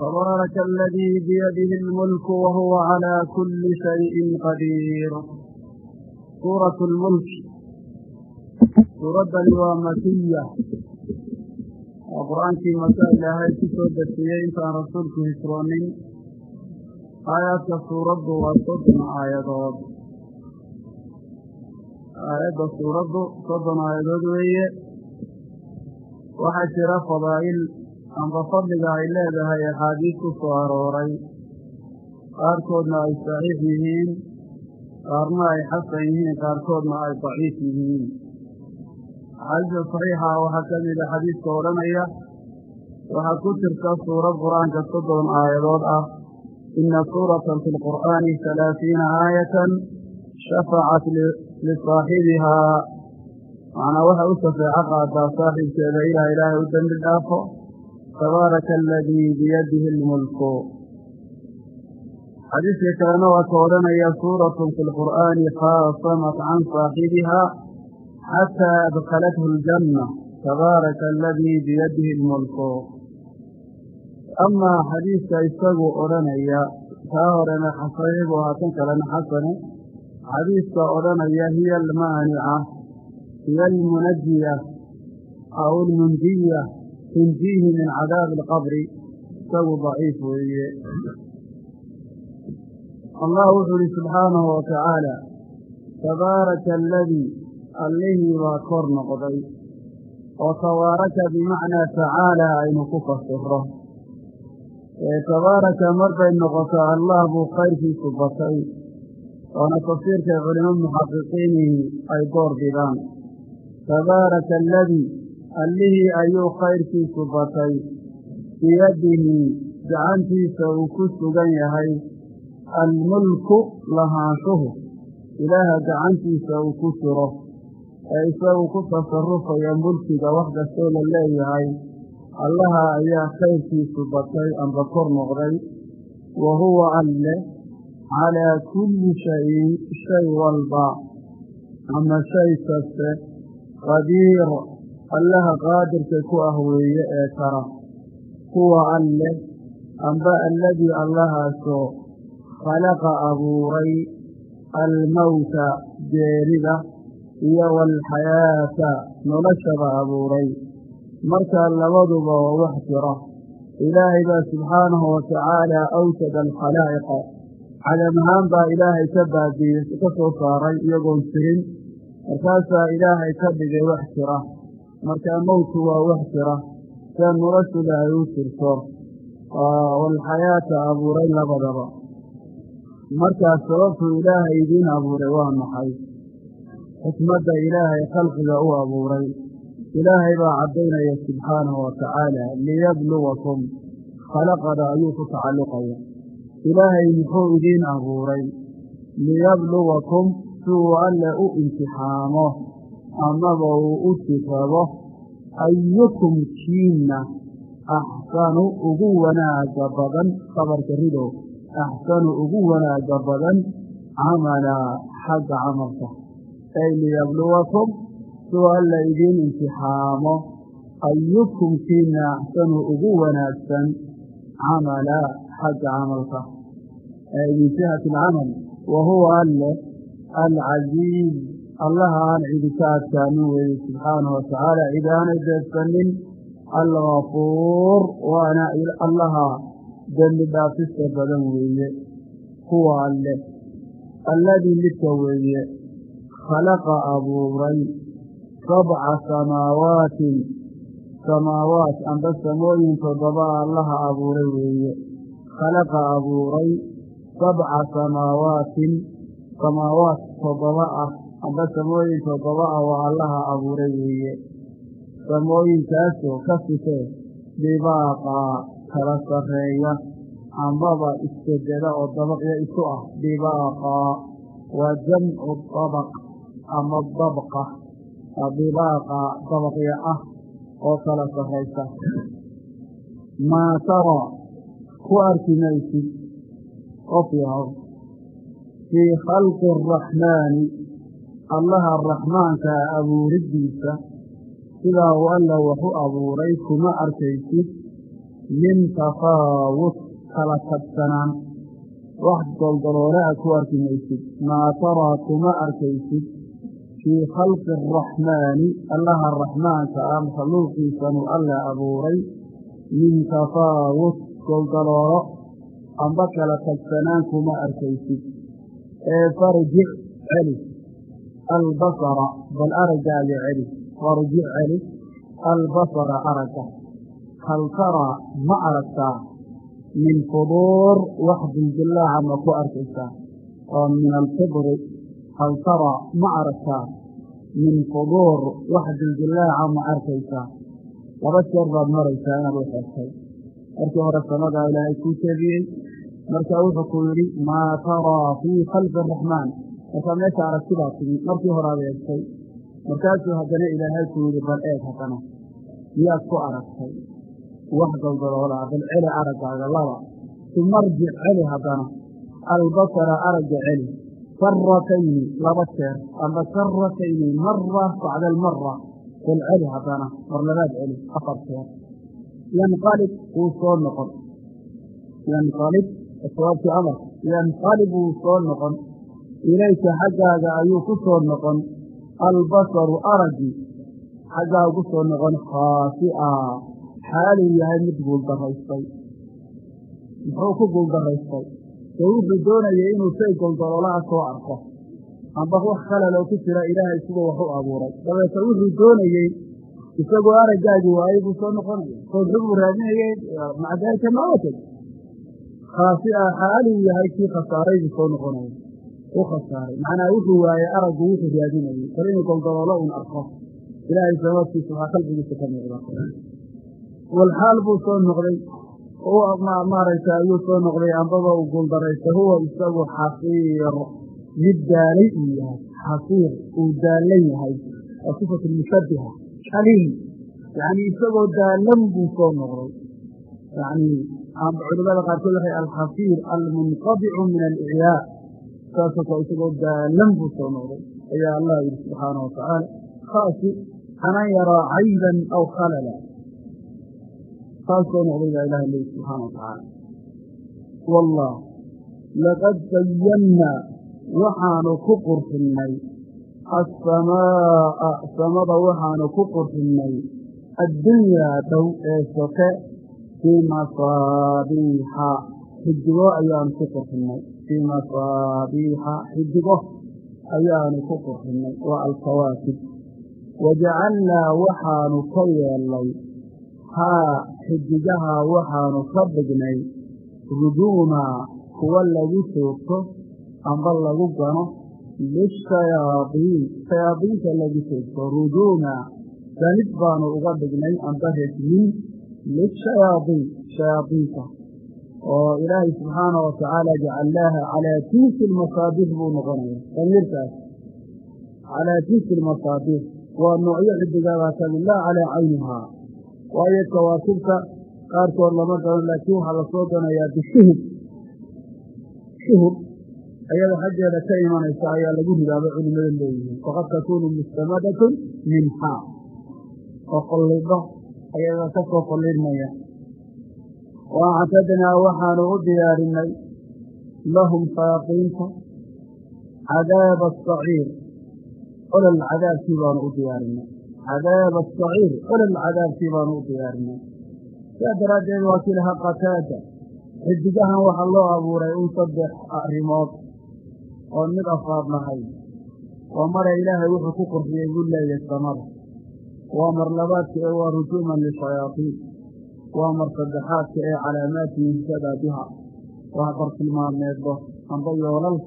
تبارك الذي بيده الملك وهو على كل شيء قدير سورة الملك suuradani waa makiya waa qur-aankii maka ilaahay ku soo dejiyey intaan rasuulku hisroonin aayaadka suuraddu waa soddon aayadood aayadda suuraddu soddon aayadood weeye waxaa jira fadaa'il amba fadliga ay leedahay axaadiis ku soo arooray qaarkoodna ay saxiix yihiin qaarna ay xasan yihiin qaarkoodna ay daciif yihiin. Axaadiista saxiixa waxaa ka mida xadiidka odhanaya waxaa ku jirta suurad qur'aanka soddon aayadood ah. Ina suuratan fi lqur'aani halaasiina aayatan shafacat lisaaxibihaa macnaa waxay u safeeco qaadaa saaxibkeeda ilaah ilaahay u dembi dhaafo tabaaraka aladii biyadihi lmulku xadiidka kalena waa ka odhanaya suuratun fi lqur'aani khaasamat can saaxibihaa xataa adkalathu aljanna tabaaraka aladii biyadihi lmulku amaa xadiidka isagu odhanaya kaa horena saxiix buu ahaa kan kalena xasane xadiidka odhanaya hiya almaanica hiya almunajiya aw almunjiya tunjiihi min cadaabi alqabri isagu daciif weeye allah wuxuu ihi subxaanahu wa tacaala tabaaraka aladii allihii baa kor noqday oo tabaaraka bimacnaa tacaala aynu ku fasiro ee tabaaraka marbay noqoto allah buu khayrkiisu batay oona tafsiirkay culimo muxaqiqiinihi ay door bidaan tabaaraka aladii allihii ayuu khayrkiisu batay. Biyadihi gacantiisa uu ku sugan yahay. Almulku lahaanshuhu ilaaha gacantiisa uu ku jiro ee isagu ku tasarufaya mulkiga wax kastoo la leeyahay. Allaha ayaa khayrkiisu batay amba kor noqday. Wa huwa alle calaa kulli shayin shay walba. Ama shay kaste qadiir allaha qaadirka ku ah weeye ee kara kuwa alle amba alladii allahaasoo khalaqa abuuray almowta geerida iyo waalxayaata noloshaba abuuray. Markaa labaduba waa wax jira ilaahay baa subxaanahu wa tacaala awjada alkhalaa'iqa. Cadam ahaan baa ilaahay ka baadiyey ka soo saaray iyagoon jirin markaasaa ilaahay ka dhigay wax jira markaa mowtku waa wax jira see noloshu ilaahay u jirto waalxayaata abuuray labadaba. Markaas sababtuu ilaahay idiin abuuray waa maxay? Xikmadda ilaahay khalqiga u abuuray. Ilaahay baa caddaynaya subxaanahu wa tacaala liyabluwakum khalaqada ayuu ku tacalluqaya. Ilaahay muxuu idiin abuuray? Liyabluwakum si uu alle u imtixaamo amaba uu u sifabo ayukum kiinna axsanu ugu wanaaga badan qabarka ridow axsanu ugu wanaaga badan camalaa xagga camalka. Ay liyabluwakum suu alla idiin imtixaamo ayukum kiina axsanu ugu wanaagsan camala xagga camalka. Min jihati alcamal wa huwa alle alcasiiz allaha aan cidi ka adkaanin weeye subxaanahu watacaala cidi aanay deedsanin algafuur waana allaha dembi dhaafista badan weeye kuwa alle alladii midka weeye khalaqa abuuray sabca samaawaatin samaawaat amba samooyin toddoba allaha abuuray weeye khalaqa abuuray sabca samaawaatin samaawaat toddoba ah amba samooyin toddoba ah waa allaha abuuray weeye. Samooyinkaasoo ka sifee dibaaqa kala sarreeya ambaba isbedela oo dabaqyo isu ah dibaaqa waa jamcu dabaq ama dabqa dibaaqa dabaqya ah oo kala sarraysa maa tara ku arki maysid qof yahow. Fii khalqi araxmaani allaha raxmaanka abuuriddiisa sidaa uu alla wax u abuuray kuma arkaysid min tafaawut kala tagsanaan wax goldoloole a ku arki maysid maa taraa kuma arkaysid. Fii khalqi araxmaani allaha raxmaanka ah makhluuqiisanu alla abuuray min tafaawut goldoloolo amba kala tagsanaan kuma arkaysid. Ee farjic celi albasara bal araggaaga celi farjic celi albasara aragga hal taraa ma aragtaa min fuduur wax dildillaaca ma ku arkaysaa oo min alfidri hal taraa ma aragtaa min fuduur wax dildillaaca ma arkaysaa laba jeer baad maraysaa inaad u xeegtay markii hore samadaa ilaahay kuu sheegiyey markaa wuxuu ku yidhi maa taraa fii khalqi araxmaan markaa meesha aragtidaa timi markii horead eegtay. Markaasuu haddana ilaahay ku yidhi bal eeg haddana miyaad ku aragtay? Wax goldoloolaa bal celi araggaaga laba. Sumarjic celi haddana albasara aragga celi. Karatayni laba jeer. Amba karatayni mara bacda almara bal celi haddana mar labaad celi afar jeer. Yanqalib wuu soo noqon. Yanqalib sawaabkii amar. Yanqalib wuu soo noqon ilayka xaggaaga ayuu ku soo noqon albasaru araggii xaggaaga ku soo noqon khaasi'a. Xaaluu yahay mid guuldaraystay muxuu ku guuldaraystay dee wuxuu doonayay inuu shay goldoloolaha soo arko. Amba wax khalaloo ku jira ilaahay siduu wax u abuuray. Dabeete wuxuu doonayey isagoo araggaagii waayey buu soo noqonaya soodxu buu raadinayey maca daalika ma watag khaasi'a xaaluu yahay kii khasaaray soo noqonaya u khasaaray macnaa wuxuu waayey araggu wuxuu raadinayey bal inuu goldoloolo un arko ilaahay sabaabkiisa waxaa qalbigiisa ka muuqda. Walxaal buu soo noqday. Maaragta ayuu soo noqday ambaba uu guuldaraysta huwa isagu xasiir mid daalay uu yahay xasiir uu daalan yahay waa sifatu mushabiha xaliim. Yani isagoo daalan buu soo noqday. Yani culimada qaarkood waxay alxasiir almunqadicu min alicyaa saasoo kale isagoo daalan buu soo noqday. Ayaa allah yidhi subxaana wa tacaala khaasi anan yaraa cayban aw khalala. Saas soo noqday baa ilaha leyi subxaana wa tacaala wallah laqad sayannaa waxaanu ku qurxinnay assamaa'a samada waxaanu ku qurxinnay addunyaa dhow ee soke fii masaabiixa xidigo ayaanu ku qurxinnay fii masaabiixa xidigo ayaanu ku qurxinnay waa alkawaakib wajacalnaa waxaanu ka yeelnay haa xidigaha waxaanu ka dhignay rujuumaa kuwa lagu toogto amba lagu gano lishayaadiin shayaadiinta lagu toogto rujuumaa ganid baanu uga dhignay amba resmin lishayaadiin shayaadiinta oo ilaahay subxaana wa tacaala jacalnaaha calaa tiisi lmasaabiix buu noqonaya. Damiirkaas calaa tiisi lmasaabiix waa noocyo xidigadaa ka mid laa calaa caynihaa. Waayo kawaakibta qaarkood lama gano laakiin waxaa la soo ganayaa bishuhub shuhub ayada xaggeeda ka imanaysa ayaa lagu ridaaba culimada leeyihiin. Faqad takuunu mustamadatun minhaa oo qollidho ayaga ka soo qollidhmaya wa actadnaa waxaanu u diyaarinay lahum saaqiinta cadaaba asaciir olol cadaabkii baanu u diyaarinay. Cadaaba asaciir olol cadaabkii baanu u diyaarinay. Sidaa daraaddeed waa kii lahaa qataada xidigahan waxaa loo abuuray un saddex arrimood oo mid afraad lahayd waa mara ilaahay wuxuu ku qurxiyey buu leeyahay samada. Waa mar ee waa rujuuman lishayaadiin waa mar saddexaadka ee calaamaati yuhtadaa biha. Waa bartilmaameeddo amba yoolal.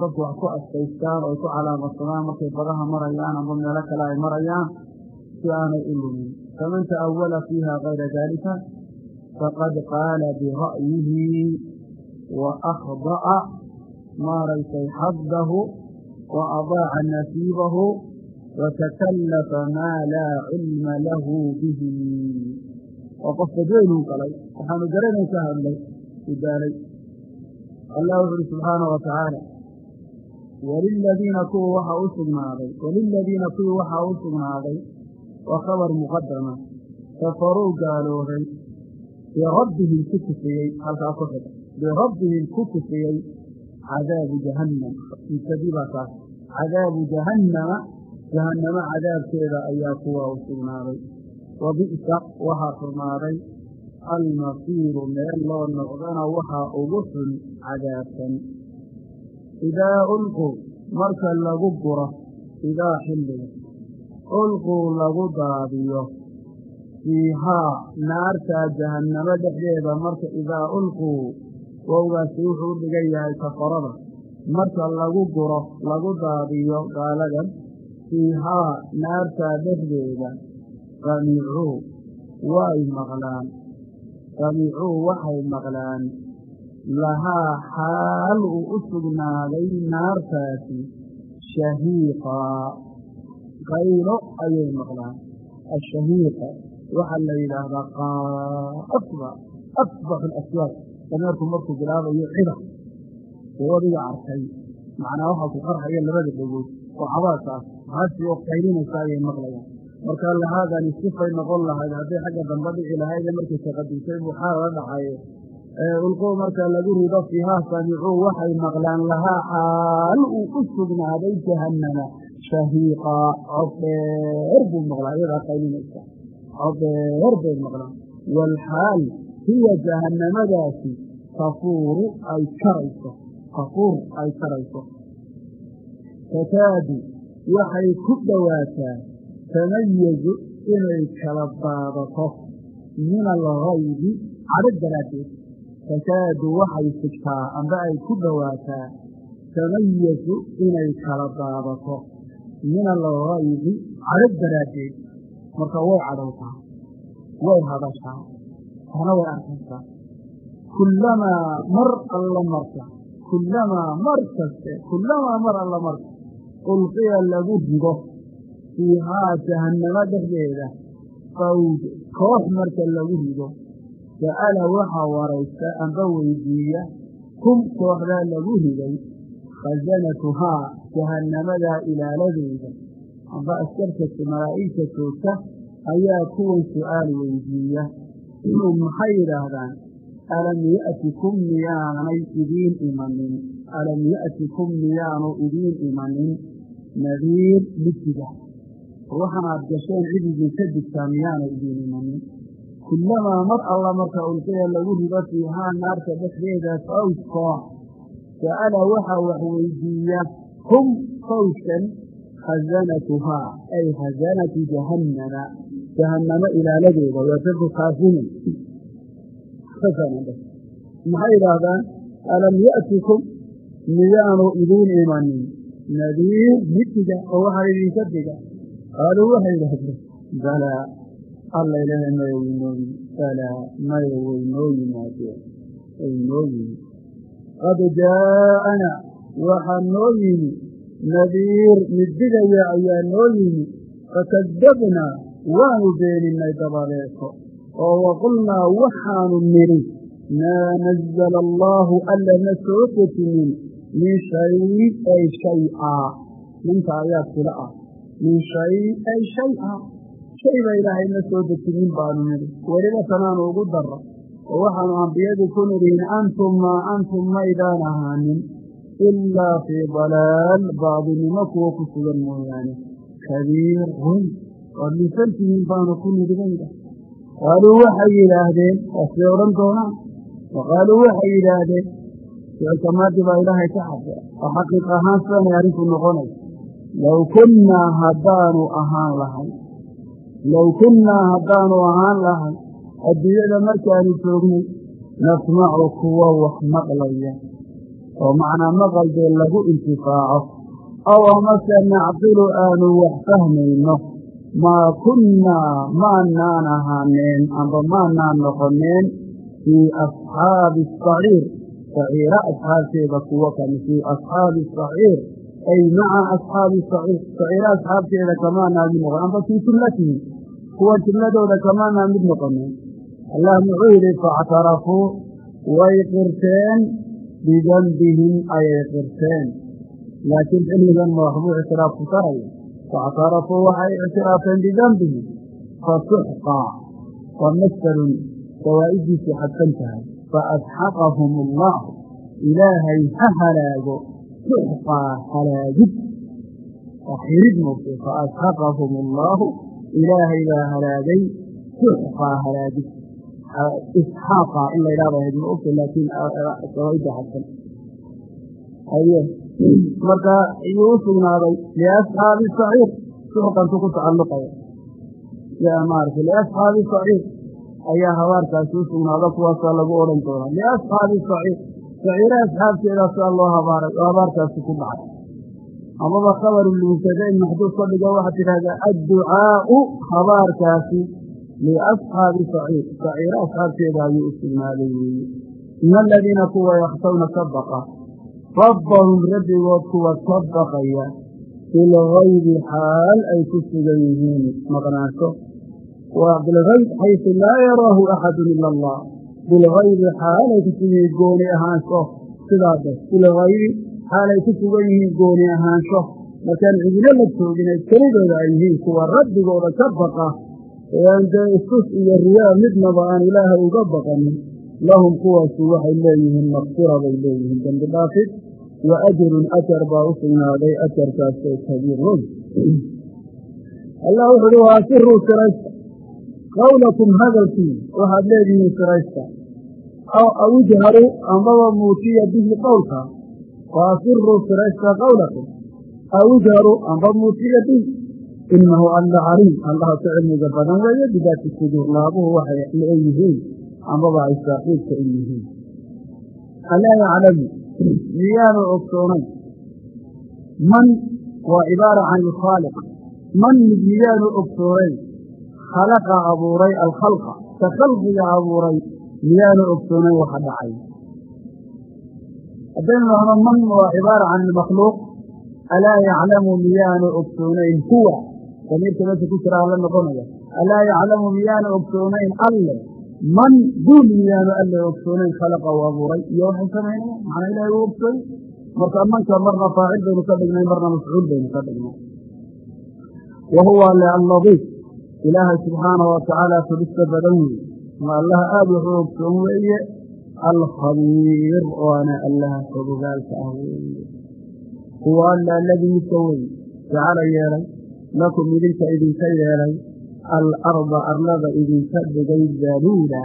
Dadku wax ku astaystaan oo ku calaamadsadaan markay badaha marayaan amba meelo kale ay marayaan si aanay u lumin. Faman ta'awala fiiha kayra daalika faqad qaala bira'yihi wa akhda'a maaragtay xaddahu wa adaaca nasiibahu wa takallafa maa cilma lahu bihi waa qof badweynuu galay waxaanu garanay ka hadlay u daalay. Allah wuxu uhi subxaanah wa tacaala waliladiina kuwa waxaa u sugnaaday waliladiina kuwii waxaa u sugnaaday waa khabar muqadama kafaruu gaaloobay birabbihim ku tufiyey halkaa ku xidha birabbihim ku tufiyey cadaabu jahannam. Mubtadii baa taas cadaabu jahannama jahannamo cadaabkeeda ayaa kuwaa u sugnaaday wa bi'sa waxaa xumaaday almasiiru meel loo noqdana waxaa ugu xun cadaabkan idaa ulquu marka lagu guro idaa xilliga ulquu lagu daadiyo fiihaa naartaa jahannamo dhexdeeda marka idaa ulquu wowgaasi wuxuu dhigan yahay kafarada marka lagu guro lagu daadiyo gaaladan fiihaa naartaa dhexdeeda samicuu way maqlaan. Samicuu waxay maqlaan. Lahaa xaal uu u sugnaaday naartaasi shahiiqaa qaylo ayay maqlaan. Ashahiiqa waxaa la yidhaahdaa qaasba asbax alaswaaq dameerku markuu bilaabayo cida. Uu adiga arkay. Macnaa waxaa ku qarxaya labada dhegood oo cabaadkaas haasi oo qaylinaysa ayay maqlayaan marka lahaadani sifay noqon lahayd hadday xagga dambe dhici lahayde markay taqadisay buu xaal la dhacaye ulquu marka lagu rido fiihaa samicuu waxay maqlaan lahaa xaal uu u sugnaaday jahannama. Shahiiqaa cod dheer buu maqlaa iyadaa qaylinaysa cod dheer bay maqlaan. Waalxaal hiya jahannamadaasi tafuuru ay karayso tafuur ay karayso. Takaadu waxay ku dhowaataa tamayazu inay kala baadato min algaybi cadho daraaddeed. Takaadu waxay sigtaa amba ay ku dhowaataa tamayazu inay kala baadato min algaybi cadho daraaddeed. Marka way cadhowtaa way hadashaa tana way arkaysaa. Kullamaa mar alla marka kullamaa mar kaste kullamaa mar alla marka ulqiya lagu rido fiihaa jahannamo dhexdeeda fawj koox marka lagu rido sa'ala waxaa waraysta amba weydiiya hum kooxdaa lagu riday khasanatuhaa jahannamadaa ilaaladeeda amba askarkasi malaa'igta joogta ayaa kuwan su'aal weydiiya inuu maxay yidhaahdaan alam ya'tikum miyaanay idiin imanin alam ya'tikum miyaanu idiin imanin nadiir midiga waxanaad gasheen cid idinka digtaa miyaanay idiin imanin? Kullamaa mar alla marka ulqiya lagu rido fiihaa naarta dhexdeeda fawj koox sa'ala waxaa wax weydiiya hum fawjkan khasanatuhaa ay khasanatu jahannama jahannamo ilaaladeeda waa dadku kaasinin maxay yidhaahdaan alam ya'tikum miyaanu idiin imanin nadiir midiga oo waxaa idinka diga qaaluu waxay yidhaahdeen balaa alla ilaahay maya waynoo yimi balaa maya waynoo yimaadeen waynoo yimi qad jaa'ana waxaa noo yimi nadiir midigaya ayaa noo yimi fakadabnaa waanu beeninay dabadeeto oo waqulnaa waxaanu nidhi maa nazala allaahu alla ma soo dejinin min shay ay shay aa ninta ayaa ah min shay ay shay a shayba ilaahay ma soo dejinin baanu nidhi weliba tanaanu ugu darra oo waxaanu ambiyadii ku nidhihin antum maa antum maydaan ahaanin ilaa fii dalaal baadinimo kuwa ku sugan mooyaane. Kabiir run. Waad lisantihiin baanu ku nidhi bayda qaaluu waxay yidhaahdeen waasay odhan doonaan wa qaaluu waxay yidhaahdeen ficilka maadi baa ilaahay ka xadda oo xaqiiq ahaan sidanay arrinku noqonaysa low kunnaa haddaanu ahaan lahay low kunnaa haddaanu ahaan lahay adduunyada markaanu joognay nasmacu kuwa wax maqlaya oo macnaa maqal dee lagu intifaaco aw amase nacqilu aanu wax fahmayno maa kunnaa maanaan ahaaneen amba maanaan noqoneen fii asxaabi asaciir saciira asxaabteeda kuwo kami fii asxaabi asaciir ay maca asxaabi saciir saciira asxaabteeda kamaanaa mid noqon amba fii jumlatihi kuwa jumladooda kamaanaa mid noqoneen allah muxuu yidhi faاctarafuu way qirteen bidembihim ayay qirteen laakiin xilligan ma waxbuu ictiraaf ku taraya faاctarafuu waxay ictiraafeen bidembihim fasuxqa wa masdarun sawaa'idiisay xadfan tahay ilaahay ha halaago suxqaa halaagid xirid moogtay faasxaqahum allaahu ilaahay baa halaagay suxqaa halaagid isxaaqa in la ydhahda ahayd ma ogta laakiin sawaaidda xadsan haye marka iyuu u sugnaaday liasxaabi saciir suxqantu ku tacalluqaya maarata liasxaabi saciir ayaa habaarkaasi u sugnaada kuwaasaa lagu odhan doonaa liasxaabi saciir saciire asxaabteedaa sidaa loo habaaray oo habaarkaasi ku dhacay amaba khabaru mubtadain maxduuf ka dhigo waxaad tidhahdaa adducaau habaarkaasi liasxaabi saciir saciire asxaabteeda ayuu u sugnaaday weeye min aladiina kuwa yakshawna ka baqa rabbahum rabbigood kuwa ka baqaya bilgaybi xaal ay ku sugan yihiin maqnaansho waa bilgayb xaysu laa yaraahu axadu ila allah bilgaybi xaalay ku sugan yihiin gooni ahaansho. Sidaade bilgaybi xaalay ku sugan yihiin gooni ahaansho. Markaan cidina la jooginayd kelidooda ay yihiin kuwa rabbigooda ka baqa. Dee istus iyo riyaa midnaba aan ilaahay uga baqanin. Lahum kuwaasu waxay leeyihiin maqfira bay leeyihiin dembi dhaafid. Wa ajrun ajar baa u sugnaaday ajarkaasoo kabiirun. Allah wuxu uhi waa siruu siraysta. Qawlakum hadalkii waxaad leedihiin aw ijharu amaba muujiya bihi qowlka faasiruu siraysta qawlakum aw ijharu amba muujiya bihi inahu alla caliim allaha ku cilmiga badan weeye bidaati suduur laabuhu waxay leeyihiin ambaba ay saaxiibka u yihiin alaa yaclamu miyaanu ogsoonayn man waa cibaara can ilkhaaliq man mid miyaanu ogsoonayn khalaqa abuuray alkhalqa ka khalqiga abuuray miyaanu ogsoonayn waxa dhacay. Haddaynu dhahno man waa cibaara can ilmakhluuq alaa yaclamu miyaanu ogsoonayn huwa. Damiirka meesha ku jira alla noqonaya. Alaa yaclamu miyaanu ogsoonayn alle. Man duul miyaanu alle ogsoonayn khalaqa u abuuray. Iyo waxay samaynaya macnaa ilahay u ogsoy marka manka marna faacil baynu ka dhignay marna mafcuul baynu ka dhignay. Wa huwa alle alladiif ilaahay subxaanahu watacaala fudista badan weeye ma allaha aada wuxuu ogsoon weeye? Alkhabiir waana allaha fogogaalka ah weeye. Huwa alla alladii midka wey jacala yeelay lakum idinka idinka yeelay alarda arlada idinka dhigay daluula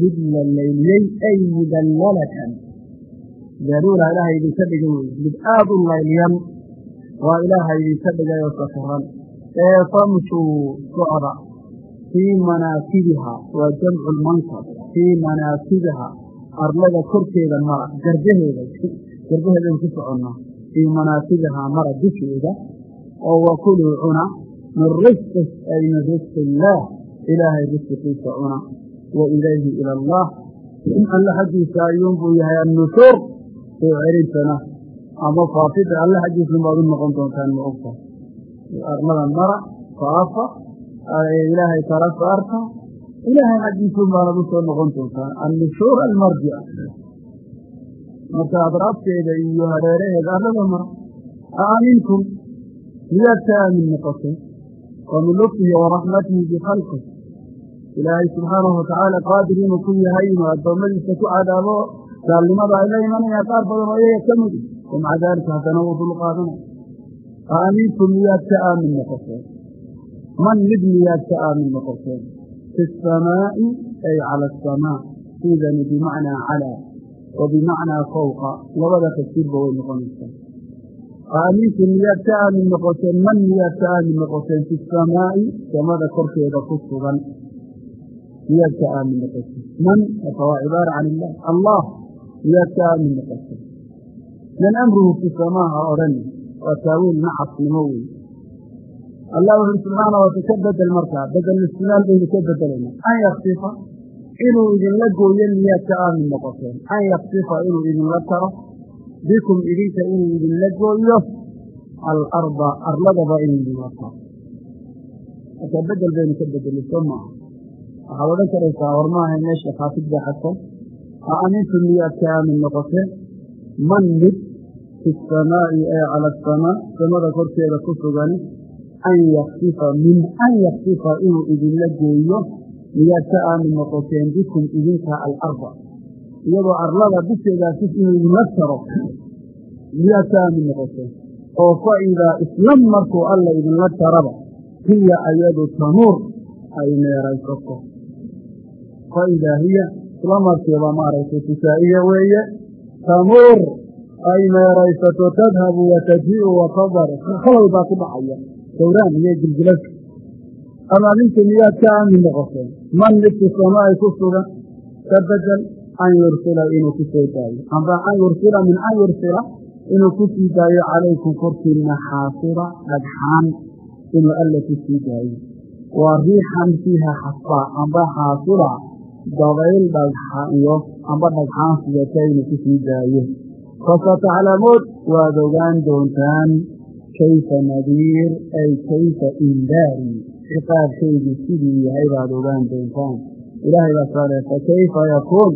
mid la layliyey ay mudallalatan daluula ilaaha idinka dhigay wey mid aada u layliyan waa ilaaha idinka dhigay oo safiran ee famshuu socda fii manaakibiha waa jamcu lmankab fii manaakibiha arlada korkeeda mara garbaheeda garbaheedan ku soconnaa fii manaakibihaa mara dusheeda oo wakuluu cuna min risqi ay min risqi illaah ilaahay risqiisa cuna wa ilayhi ila allah alle xaggiisa ayuunbuu yahay annushuur soo celintana ama faafida alle xaggiisa baad u noqon doontaan ma ogta arlada mara faafa ilaahay kala saarta ilaahay xaggiisun baanad u soo noqon doontaan annushuur almarjic marka adraabteeda iyo hareeraheeda arlada mara a aamintum miyaad ka aamin noqotay? Wa min lutfihi wa raxmatihi bikhalqih ilaahay subxaanahu watacaala qaadir inuu ku yahay inuu addoommadiisa ku cadaabo gaalnimada ay la imanayaan qaar badan oo iyaga ka midi wa maca daalika haddana wuu dul qaadanaya a aamintum miyaad ka aamin noqoteen man mid miyaad ka aamin noqoteen fi asamaa'i ay cala asamaa siidani bimacnaa calaa wa bimacnaa fawqa labada tafsiirba way noqonaysaa aamintum miyaad ka aamin noqoteen man miyaad ka aamin noqoteen fi samaa'i samada korkeeda ku sugan miyaad ka aamin noqoteen man marka waa cibaara can illah allah miyaad ka aamin noqoteen man amruhu fi samaa ha odhani waa taawiil nacasnimo wey allah wuxuui subxaana wata ka bedel markaa bedel istimaal baynu ka bedelayna an yaksifa inuu idinla gooyo miyaad ka aamin noqoteen an yaksifa inuu idinla taro bikum idinka inuu idinla gooyo alarda arladaba inuu idinla taro marka bedel baynu ka bedelay soo maaha waxaad odhan karaysaa war maaha meesha khaafid baa xadsan a amintum miyaad ka aamin noqoteen man mid fi samaa'i ee cala asamaa samada korkeeda ku an yaksifa min an yaksifa inuu idinla gooyo miyaad ka aamin noqoteen bikum idinka alarda iyadoo arlada dusheedaasi inuu idinla taro miyaad ka aamin noqoteen oo fa idaa isla markuu alla idinla taraba hiya ayadu tanuur ay meeraysato fa idaa hiya isla markiiba maaragtay tusaa'iya weeye tanuur ay meeraysato tadhabu watajii'u watadar khalal baa ku dhacaya dawraan iyo gilgilasha ama adinka miyaad ka aamin noqoteen man midki samaa'i ku sugan ka bedel an yursila inuu ku soo daayo. Amba an yursila min an yursila inuu ku sii daayo calaykum korkiina xaasira dhagxaan inuu alla ku sii daayo. Waa riixan fiiha xasbaa amba xaasira dabayl dhagxa iyo amba dhagxaan sidata inuu ku sii daayo. Fasataclamuun waad ogaan doontaan kayfa nadiir ay kayfa indaari. Ciqaabkaygu siduu yahay baad ogaan doontaan. Ilaahay baa saale fakayfa yakuun?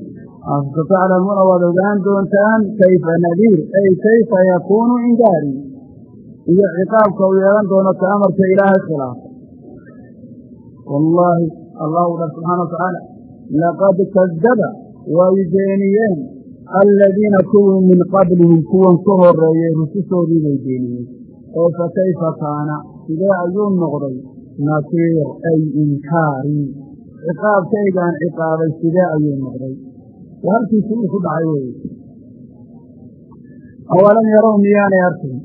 Fasataclamuuna waad ogaan doontaan kayfa nadiir? Ay kayfa yakuunu indaari. Iyo ciqaabka uu yeelan doono ka amarka ilaahay khilaafa wallaahi allah u dhah subxaana wa tacaala laqad kadaba way beeniyeen aladiina kuwii min qablihim kuwan ka horeeyey rusushoodii bay beeniyeen oo fa kayfa kaana? Sidee ayuu noqday? Nakiir ay inkaarii ciqaabkaygaan ciqaabay sidee ayuu noqday? Halkiisi uu ku dhacay weye awalam yarow miyaanay arkayn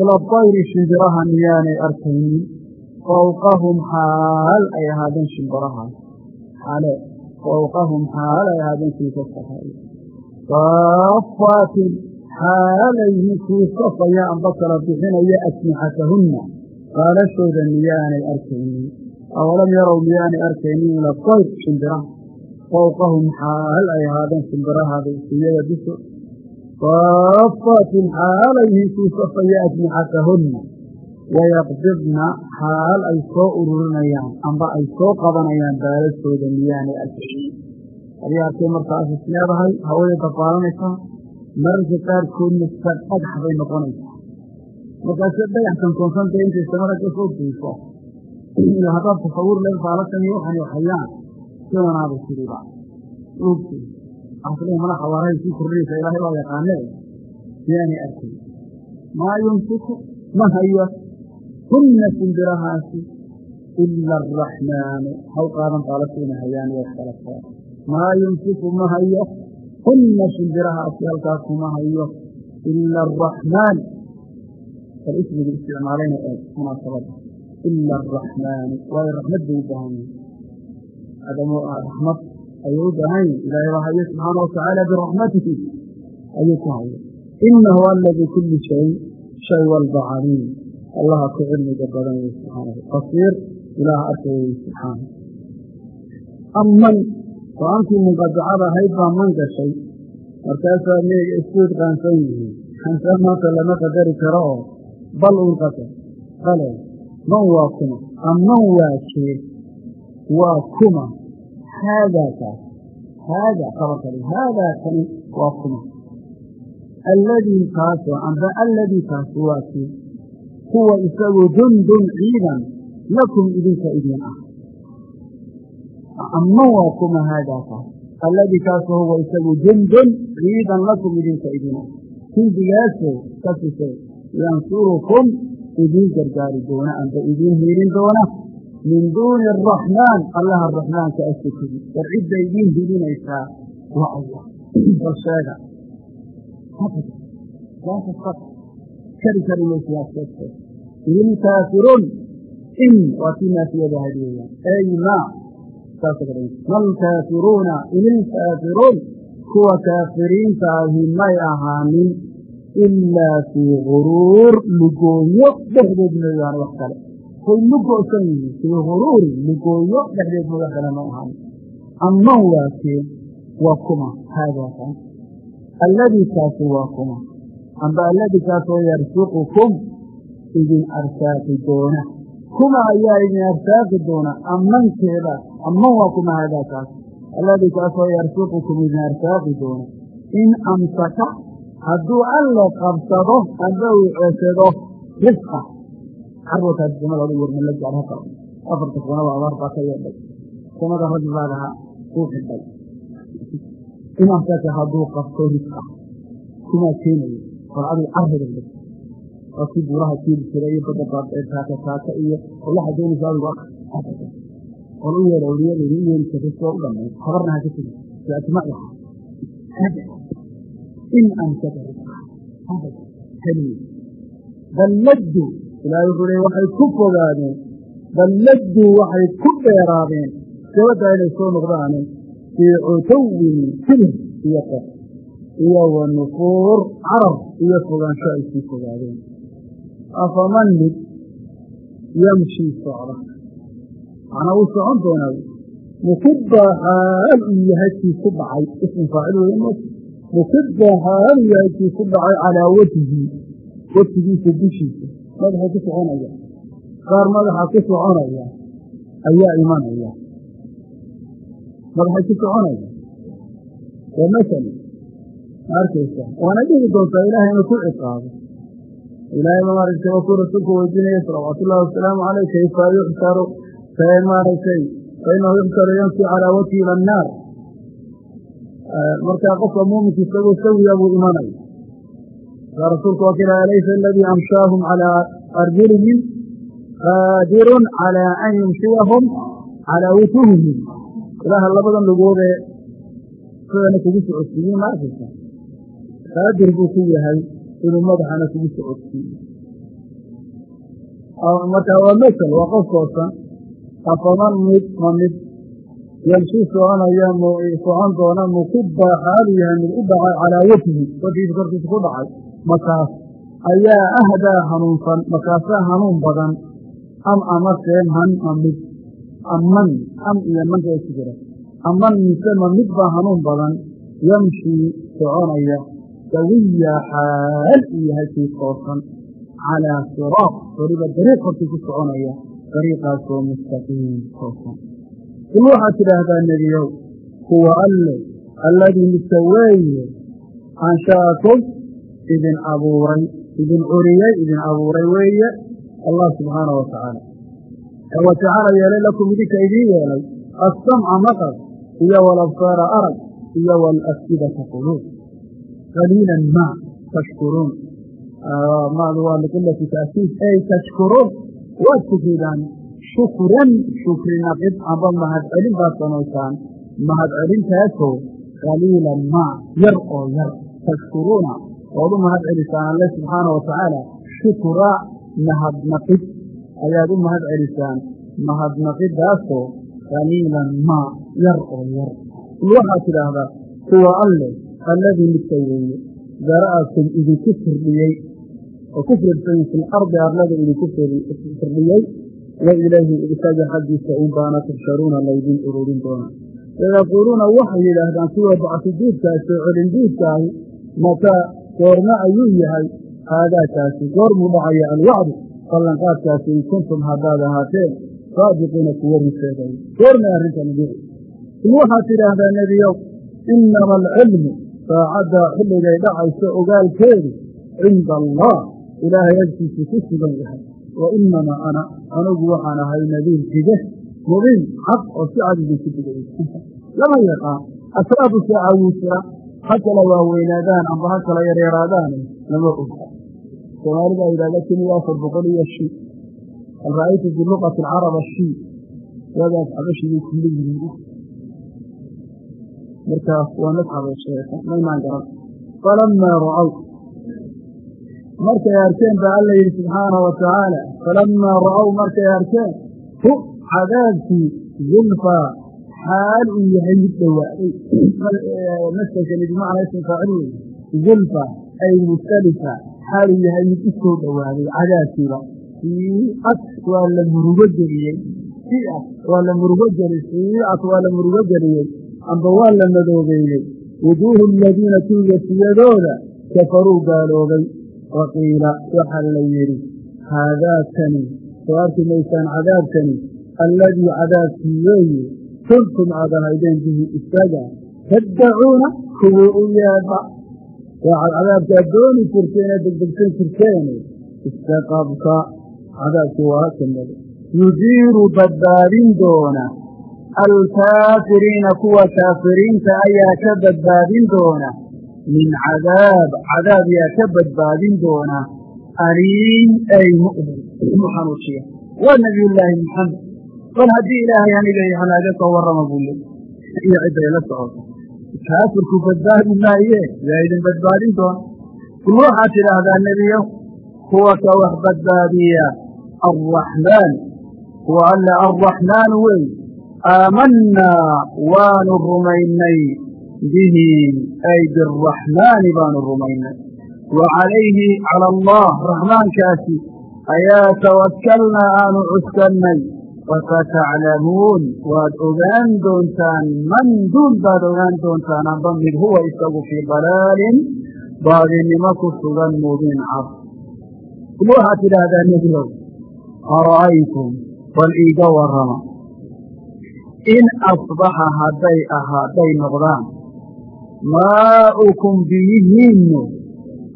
ila tayri shimbiraha miyaanay arkaynin fawqahum xaal ay ahaadeen shimbirahaas xale fawqahum xaal ay ahaadeen kii ka saafaatin xaalayhi kuu safaya amba kala bixinaya asmixatahunna qaalashooda miyaanay arkaynin. Awalam yarow miyaanay arkaynin ila tayr shimbiraha fawqahum xaal ay ahaadeen shimbirahaada isiyada dusho saafaatin xaalayhi kuu safaya asmixatahunna wayaqbidna xaal ay soo ururinayaan amba ay soo qabanayaan baalashooda miyaanay arkaynin. Ayaa arkay markaas is leedahay hawada dafaalanaysaa mararka qaarkoodna sa dhagax bay noqonaysaa markaase dhagax kantoonsanta intay samada ka soo geyso haddaad tasawur le baalashan iyo waxan waxayaan sidanaaba siriba ogti asle madaxa waarahay sii kordhinaysa ilaahay baa yaqaane miyaanay arkay maa yumsiku ma hayo hunna shimbirahaasi ila araxmaanu haw qaadan baalashiina hayaan waa kala soo maa yumsiku ma hayo hunna shimbirahaasi halkaas kuma hayo ila araxmaan bal ismiga isticmaalayna eeg munaasabada ila araxmaanu waayo raxmad bay u baahan yihiin adamo raxmad ayuu u baahan yihiin ilaahay baa hayo subxaana watacaala biraxmatihi ayuu ku hayo inahu alla bikulli shay shay walba caliim allaha ku cilmiga badan wey subxaanahu basiir ilaaha arkaya wey subxaana aman go'aankii munqadacada baa man gashay. Markaasaa meega isku idqaansan yihiin xansa maanta lama qadari karo. Oo bal un qadar bale man waa kuma? Aman waa kee waa kuma? Haadaa kaas haadaa qabarkali haadaa kani waa kuma. Alladii kaasoo amba alladii kaasi waa kii. Huwa isagu jundun ciidan lakum idinka idin ah aman waa kuma haadaa kaas alladii kaasoo huwa isagu jundun ciidan lakum idinka idin ah jundigaasoo ka sisay yansurukum idiin gargaari doona amba idiin hiilin doona min duuni araxmaan allaha raxmaanka asukudi war cidda idiin hilinaysaa waa allah bal sheega kari kari maysa ilkaafiruun in waa tii naafiyada ahayd weeyaan ey ma malkaafiruuna ililkaafiruun kuwa kaafiriinta ahi may ahaanin ilaa fii guruur lugooyo dhexdeed mooyaane wax kale way lugo'san yihiin fii guruurin lugooyo dhexdeed mooya kale ma ahaanin aman waa waa kuma haadaa alladii kaasi waa kuma amba alladii kaasoo yarsuqukum idin arsaaqi doona kuma ayaa idin arsaaqi doona amankeeda aman waa kuma haadaa kaas alladii kaasoo yarsuqukum idin arsaaqi doona in amsaka hadduu alla qabsado amba uu cesado risqa carwalkaas jumada adu warma la gaar haka afarta kunaba abaar baa ka yeedhay samada rajul baa lahaa uu xidhay imaamkaasi hadduu qabto risqa kumaa keenayo bal adigu carriga oo si buuraha jiiri jira iyo badda taaka taaka iyo wallaha doonaysa adigu qol u yeedha awliyada u yeeri soo u dhamay habarna ha ka tegi biasmaa'iha in risqa keliya balladdu ilaahay wuxuu leey waxay ku fogaadeen. Balladdu waxay ku dheeraadeen. Gabadha inay soo noqdaane fii cutowin kibir iyo qof iyo wa nufuur carar iyo fogaansho ay sii fogaadeen. Afaman mid yamshii socda macnaa wuu socon doonaa? Mukibaa xaal uu yahay kii ku dhacay. Ism faacil wey mukibaa xaal uu yahay kii ku dhacay calaa wejhi wejigiisa dushiisa. Madaxa ku soconaya. Qaar madaxa ku soconaya ayaa imanaya. Madaxay ku soconaya. Waa masali ma arkaysa? Waana dhihi doontaa ilaahayna ku ciqaabo. Ilaahay ma maaragtay waa kuu rasuulku weydiinaya salawaatu ullahi wasalaamu caleyh kayfa yuxsaru maaragtay fainahu yuxsaru yamsi calaa wajhi ila annaar markaa qofka muuminka isagoo sawiya buu imanaya markaa rasuulku waa kila alaysa aladii amshaahum calaa arjulihim qaadirun calaa an yumshiyahum calaa wujuuhihim ilaaha labadan lugoodee sidana kugu socodsiiye ma arkaysa qaadir buu ku yahay inuu madaxana kugu socodsiiyo marka waa masel waa qof afaman mid ma mid. Yamshi soconaya socon doona mukiba xaalu yahay mid u dhacay calaa wejhi wejgiisa korkiisa ku dhacay makaas. Ayaa ahdaa hanuunsan makaasaa hanuun badan. Am amase man ma mid. Amman am iyo manka ku jira. Amman mise ma mid baa hanuun badan. Yamshii soconaya sawiya xaal uu yahay kii toosan. Calaa siraaq weliba dariiq horkii ku soconaya dariiqaasoo mustaqiim toosan kul waxaad tidhaahdaa nebiyow huwa alle alladii midka weeye ansha'akum idin abuuray idin curiyey idin abuuray weeye allah subxaana wa tacaala wa jacala yeelay lakum idinka idiin yeelay assamca maqal iyo walabsaara arag iyo walafidata quluub qaliilan ma tashkuruun maadu waa liqilati taasiis waad shukridaan shukran shukri naqid amba mahadcelin baad samaysaan mahadcelintaasoo qaliilan ma yar oo yar. Tashkuruuna ood u mahad celisaan alle subxaana wa tacaala shukra mahadnaqid ayaad u mahad celisaan mahadnaqidaasoo qaliilan maa yar oo yar. Kul waxaad tidhaahdaa huwa alle alladii midka weeye dara'akum idinku firdhiyey oo ku firdhsan fi lardi arlada idinku firdhiyey wa ilayhi isaga xaggiisa un baana tuxsharuuna laydin ururin doona. Yaquuluuna waxay yidhaahdaan kuwa bacsi diidkaas oo celin diidkaahi mataa goorma ayuu yahay. Haadaakaasi goormuu dhacaya alwacdu ballanqaadkaasi in kuntum haddaad ahaateen saadiqiina kuwa riseegay goormay arrintani dhici in waxaad tidhaahdaa nebiyow inama alcilmu saacaddaa xilligay dhacayso ogaalkeedu cinda allah ilaahay agtiisu ku sugan yahay wa inama ana anugu waxaan ahay nadiir dige mubiin cad oo si cad idinku digay lama yaqaan asraabu saaca wuu jira ha kala waaweynaadaan amba ha kala yaryaraadaane lama og soomaalida yidhahda kun iyo afar boqol iyo shi hal ra'aytu fi luqati alcarab ashii wagaas xabashigii kula yimid markaas waa mid xabasheeka maynaan garan falamaa ra'aw markay arkeen baa alla yidhi subxaana wa tacaala falamaa ra'aw markay arkeen hu cadaabkii zulfaa xaal uu yahay mid dhowaaday maskalkani bimacnaa ism faacil wey zulfa ay mustalifa xaal uu yahay mid u soo dhowaaday cadaabkiiba siiat waa la murugo geliyey. Siat waa la murugo geliyey. Siiat waa la murugo geliyey. Amba waa la madoobeeyey. Wujuuhu aladiina kuwiga siyadooda kafaruu gaaloobay waqiila waxaa la yidhi haadaakani soo arki maysaan cadaabkani alladii cadaabkii weeye kuntum aad ahaydeen bihi isaga taddacuuna kuwii u yeedha waxaad cadaabkaad dooni jirteene degdegsan jirteene istaqabka cadaabkii waa hakamada yujiiru badbaadin doona alkaafiriina kuwa kaafiriinta ayaa ka badbaadin doona min cadaab cadaab yaa ka badbaadin doona aliim ay mu'min mu xanuujiya waa nabiyullaahi maxamed bal haddii ilaahay aniga iyo halaaga soo warrama buu le iyo cidday la socoto kaafirku badbaadi maaye yaa idin badbaadin doona kul waxaad tidhaahdaa nebiyo kuwa ka wax badbaadiya alraxmaan kuwa alle alraxmaan wey aamanaa waanu rumaynay bihi ay biraxmaani baanu rumaynay wa calayhi cala allah raxmaankaasi ayaa tawakalnaa aanu cuskannay fasataclamuun waad ogaan doontaan man duun baad ogaan doontaan amba mid huwa isagu fii dalaalin baadinimo ku sugan mubiin cad kul waxaad tidhaahdaa nebigow ara'aytum bal iiga warrama in asbaxa hadday ahaaday noqdaan maa'ukum biyihiinnu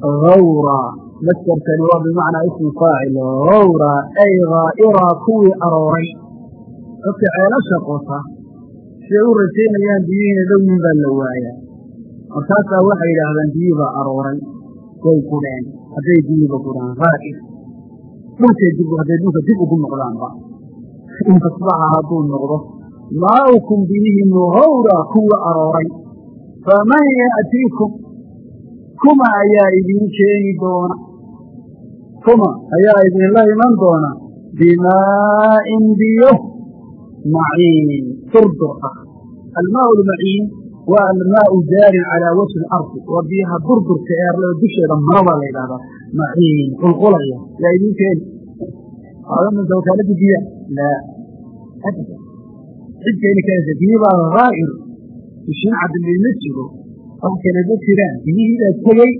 hawraa maskarkani waa bimacnaa ismu faacil hawraa ay haa'iraa kuwii arooray dadka ceelasha qota siday u rajaynayaan biyihiina dhowyin baa la waayaa markaasaa waxay yidhaahdaan biyii arooray way gudheen hadday biyiiba gudhaan haa'ir dhulkay dib hadday dhulka dib ugu noqdaanba in asbaxa hadduu noqdo maa'ukum biyihiinnu hawraa kuwii arooray faman ya'tiikum kuma ayaa idiin keeni doona kuma ayaa idinla iman doona bimaa'in biyo maciin durdur ah almaau lmaciin waa almaau jaarin calaa wajhi alardi waa biyaha durdurka ee arlada dusheeda marabaa la yidhahdaa maciin qulqulaya yaa idiin keeni wakaaladii biya laa cid keeni karaysa biyi baa haa'ir bishin cadilay ma jiro kale ma jiraan biyihiibaa tegey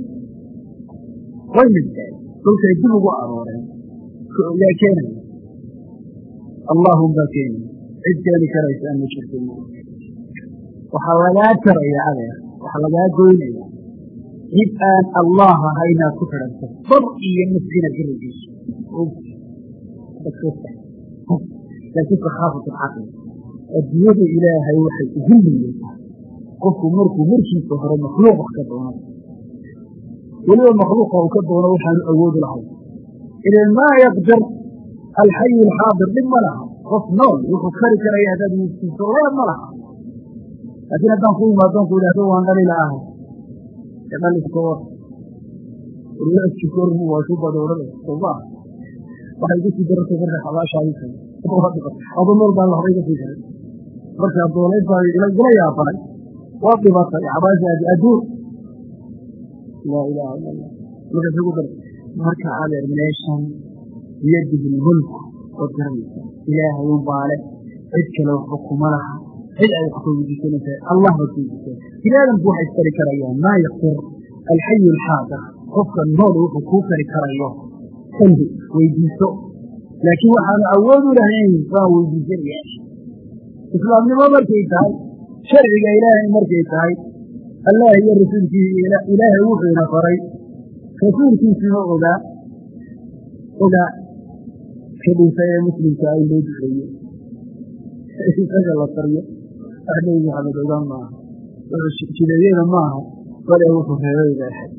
way mideen dhulkay dib ugu arooreen yaa keenaya allahum baa keenaya cid keeni karaysa ma jirto waxaa lagaa taraya adeer waxaa lagaa goynaya cid aan allah ahaynaa ku xidhanta bar iyo maskina garigiisu laakiin sakhaafat alcaqli adduunyada ilaahay waxay ugu niyeysaa qofku markuu markiisa hore makhluuq wax ka doono. Weliba makhluuqa uu ka doono waxaanu awoodi lahayn ilan maa yaqdir alxayu alxaadir dhib ma laha. Qof nool wuxuu kari karaya haddaad weydiiso laba ma laha. Laakiin haddaan ku imaadon ku idhahdo waan dhali la'ahay dhaliskoo lajikor waashu badoorada sooma waxay igu sii darartay marka xabaashaadisa ado nool baan lahaba iga sii daray markaa doolayd baa igala yaabanay waa dhibatay xabaashaadi adduun laa ilaaha ila allah markaas ugu dar marka adeer meeshan biyadihi lmulku ood garanaysa ilaahay un baale cid kale waxba kuma laha cid ay wax ka weydiisanaysa allah baad weydiisay bini aadamku waxay istari karayaan maa yakdir alxayu alxaadir qofka nool wuxuu kuu kari karayo qalbi weydiiso laakiin waxaanu awood u lahayn waan weydiisanaya islaamnimo markay tahay sharciga ilaahay markay tahay allah iyo rasuulkiisi ilaahay wuxuuna faray. Rasuulkiisuna ogaa ogaa ka dhintay ee muslimka in loo duxeeyo isaga la tariyo wax nebi maxamed ogaan maaha wuxuu jideeyeyna maaha bale wuxuu reebayba ahay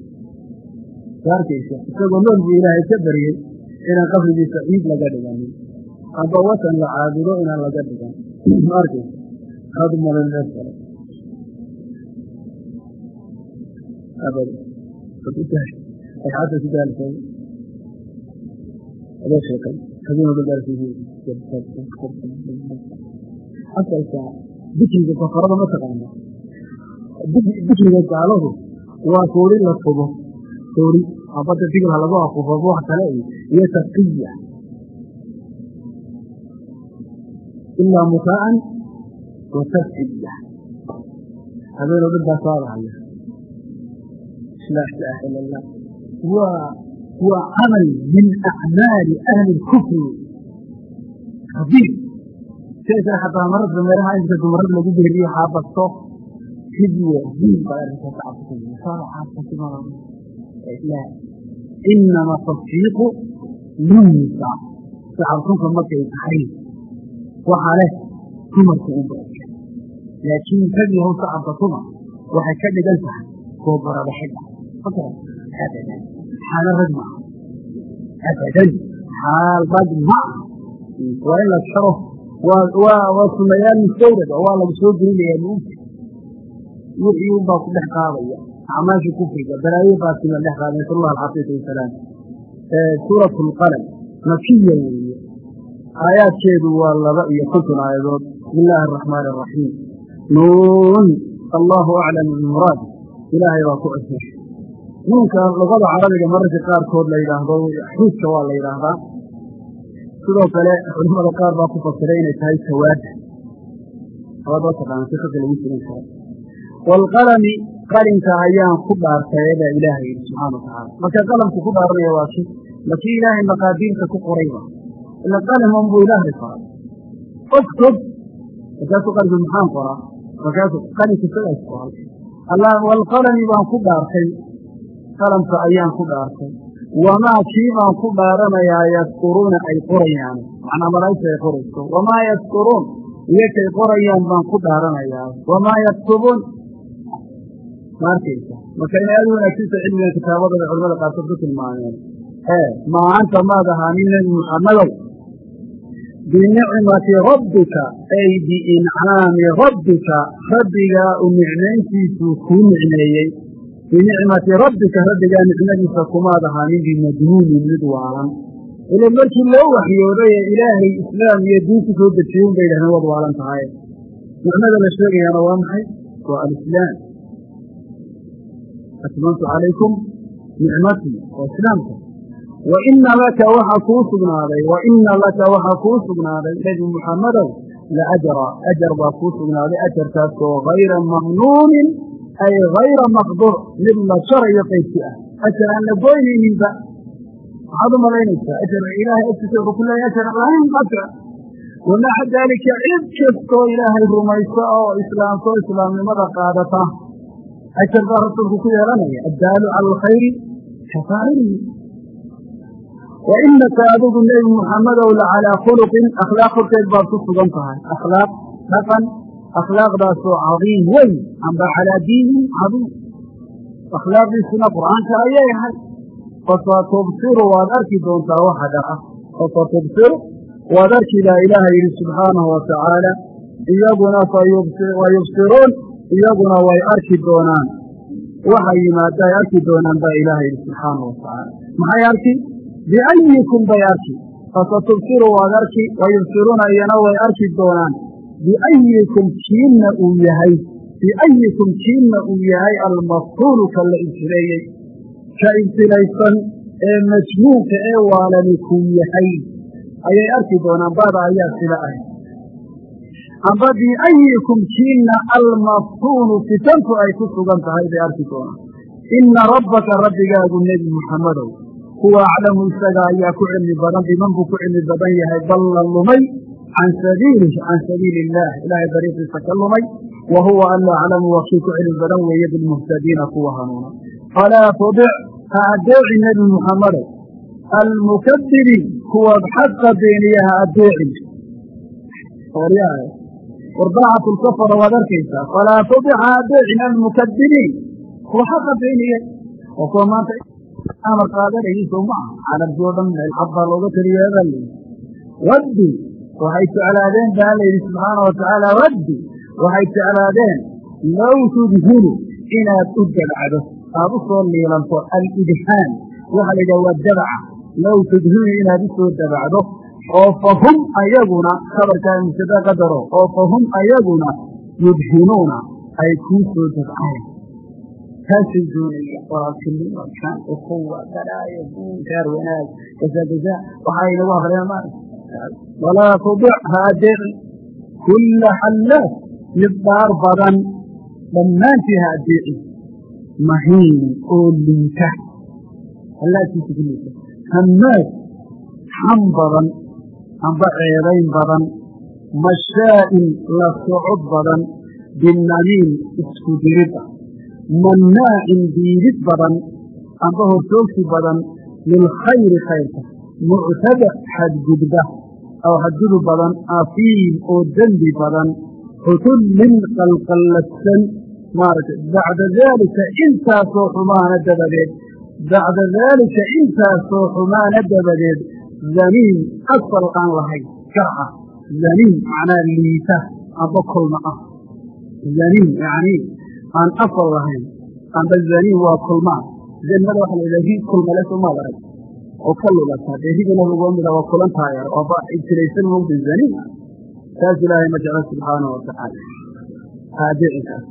arkaysa isagoo nool buu ilaahay ka baryey inaan qabrigiisa ciid laga dhiganin. Amba watan la caabudo inaan laga dhigan. Ma meel kale abad xaata ku daalsay adoo sheekay habeenooda gaarsiisay asalka dikriga safarada ma taqaana dikriga gaaladu waa koori la tubo koori abadda digil ha lagu afuufo wax kale iyo taqiya ilaa mukaa'an wa taqiya habeenoo dhan baa saadahaya laa ilaaha ila allah waa waa camal min acmaali ahli lkufri khabiir siaysa xataa mararka meelaha inta dumarada lagu beeriyo xaabasto hidyo diin baa arrintaas cabsatay inama tasfiiqu lunisa sacabtunka markay tahay waxaa leh dumarka unba laakiin ragii how sacabka tuma waxay ka dhigan tahay goobarada xigga abadan xaalo rag maaha abadan xaal rag ma aha waa in la sharo waa sunayaal mustawrad oo waa lagu soo gelinayaa nuugta wixii unbaa ku dhex qaadaya acmaasha kufriga balaayo baasi la dhex qaaday nasallah alxaqiiqa wasalaam suurat lqalam makiya weeye aayaadkeedu waa laba iyo aayadood bismi illaahi araxmaani araxiim nuun allahu aclam bimuraadi ilaahay baa ku cusay nuunka luqada carabiga mararka qaarkood la yidhaahdo xuudka waa la yidhaahdaa sidoo kale culamada qaar baa ku fasiray inay tahay sawaada labadoo taqaana si xagga lagu jirin karo. Waalqalami qalinka ayaan ku dhaartay baa ilaahay yidhi subxana watacaala marka qalamku ku dhaaranaya waa ki lakii ilaahay maqaadiirta ku qorayba ila qalamon buu ilaahay faray oktog markaasuu qalinka maxaan qoraa waalqalami baan ku dhaartay qalamka ayaan ku dhaartay. Wamaa kii baan ku dhaaranayaa yaskuruuna ay qorayaan. Macnaa malaa'igta ay qorayso. Wamaa yaskuruun iyakay qorayaan baan ku dhaaranayaa. Wamaa yaktubuun ma arkaysa marka inay aad u wanaagsantahay cilmigan kitaabada bay culamada qaarkood ku tilmaameen. Ee anta maad ahaanin nebi muxammadow binicmati rabbika ay biincaami rabbika rabbigaa u nicmayntiisuu kuu nicmeeyey binicmati rabbika rabbigaa nicmadiisa kumaad ahaanin bimajnuunin mid waalan ila markii loo waxyooday ee ilaahay islaam iyo diinta soo dejiyey un bay yidhahdeen waad waalan tahay nicmada la sheegayaana waa maxay waa alislaam atmamtu calaykum nicmatii oo islaamka wa ina laka waxa kuu sugnaaday wa ina laka waxaa kuu sugnaaday nebi muxammadow la ajra ajar baa kuu sugnaaday ajarkaasoo hayra mamnuunin ay hayra maqdur mid la sharayo qaybki ah. Ajar aan la goynayninba maxaad u malaynaysaa ajar ilaahay agtiisa wuxuu ku leeyahy ajar lahayn qadra. Wamaca daalika cid kastoo ilaahay rumayso oo islaamto islaamnimada qaadata ajar baa rasuulku ku yeelanaya addaalu cala alkhayri kafaa'ilihi wa inaka adigu nebi muxammadow la calaa khuluqin akhlaaq horteed baad ku sugan tahay. Akhlaaq dhaqan akhlaaqdaasoo cadiim weyn amba calaa diinin cadiim akhlaaqdiisuna qur'aanka ayay ahay fasatubsiru waad arki doontaa waxa dhaca fasatubsiru waad arki baa ilaaha yidhi subxaanahu wa tacaala iyaguna wa yubsiruun iyaguna way arki doonaan. Waxay yimaada ay arki doonaan baa ilaaha yidhi subxaanahu wa tacaala maxay arki biayikum bay arki fasatubsiru waad arki wa yubsiruuna iyana way arki doonaan biayikum kiinna uu yahay biayikum kiinna uu yahay almaftuulu ka la ibtileeyey ka ibtilaysan ee majmuunka ee waalani kuu yahay ayay arki doonaan baada ayaa sila ah amba biayikum kiinna almaftuunu fitantu ay ku sugan tahay bay arki doonaan ina rabbaka rabbigaagu nebi muxammadow huwa aclamu isaga ayaa ku cilmi badan biman buu ku cilmi badan yahay dalla lumay can sabiilih can sabiili illaah ilaahay dariiqiisa ka lumay wa huwa alla aclamu waa kii ku cilmi badan weeye bilmuhtadiina kuwa hanuuna. Falaa tudic ha addeeci nebi muxammadow almukadibiin kuwaad xaqa beeniya ha addeecin wardaacat lkafara waad arkaysaa. Falaa tudic ha addeecin almukadibiin kuwa xaqa beeniya oo kuwa maanta amar qaadanayay soo ma aha dhan meelxad baa looga taliyeebaa layidhi waddi waxay jeclaadeen baa layidhi subxaana wa tacaala waddi waxay jeclaadeen. Low tudhinu inaad u dabcdo aad u soo liilanto alidhaan waxa la yidhaha waa dabaca low tudhinu inaad u soo dabacdo oo fahum ayaguna khabarkaa mubtada qadaro oo fahum ayaguna yudhinuuna ay kuu soo dabcaan taasay doonaya walaaltinimo kan ukuwa balaayo gaar wanaag gasaa waxaa inagu akriyaan ma walaa tudic ha adeeci kulla xallaas mid dhaar badan dhammaantii ha adeeci mahiin oo liita hallaadkiisa ku liita xam badan amba ceedayn badan mashaa'in la socod badan binamiin isku dirid ah mannaacin diidid badan amba hortoogsi badan lilkhayri khayrka muctada xadgudba oo xadgudub badan afiim oo dembi badan xutullin qalqallabsan maaragtay bacda daalika intaasoo xumaana dabadeed bacda daalika intaasoo xumaana dabadeed zaniin asal aan lahayn gar ah zaniin macnaa liita amba kulma ah zaniin yacnii aan asal lahayn amba zaniin waa kulmaa jannada waxa la yidhaha ri kulmale somaad arag oo ka lulata dee rigana waa kulantaa yar oo ibtilaysan mawda zaniin saas ilaahay ma jeclo subxaanahu watacaala haadeecinkaas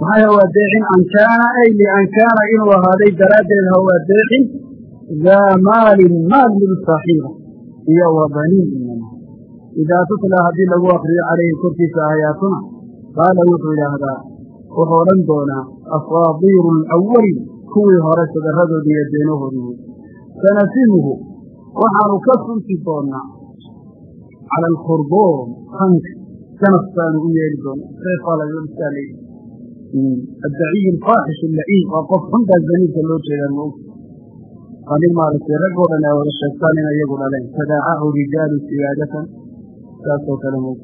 maxaa yaha waa deecin? An kaana ay lian kaana inuu ahaaday daraaddeed ha waa deecin? Daa maalin maal mid saaxiiba. Iyo wa baniin inama idaa tutlaa haddii lagu akriyo calayhi korkiisa aayaatuna qaala wuxuu yidhaahdaa wuxuu odhan doonaa asaadiiru alawali kuwii hore sadaradoodi iyo beenahoodii sanasimuhu waxaanu ka sunti doonaa cala alkhurdoon hanka ganaf baanu u yeeli doonaa. Seefaa lagasaa leeyi addaciy alfaaxish allaciin waa qof xuntaas daniinka loo jeedaa maog waa nin maaragtay dhan ay wada sheegtaan in iyagu dhaleen tadaacahu rijaalu siyaadatan saasoo kale maog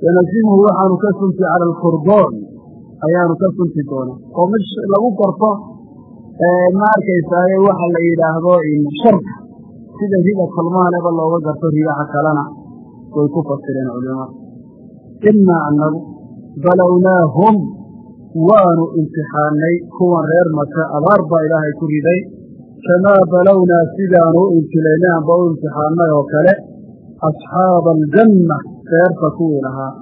sanasimuhu waxaanu ka sunti cala alkhurdoon ayaanu ka sunti doonaa. Oo mid lagu garto ma arkaysaaye waxa la yidhaahdo sharka sida rida kulmaaneba looga garto ridaha kalena way ku fasireen culimada. Innaa annagu balownaahum waanu imtixaannay kuwan reer maka abaar baa ilaahay ku riday. Kamaa balownaa sidaanu u imtilaynay amba u imtixaannay oo kale. Asxaaba aljanna beerta kuwii lahaa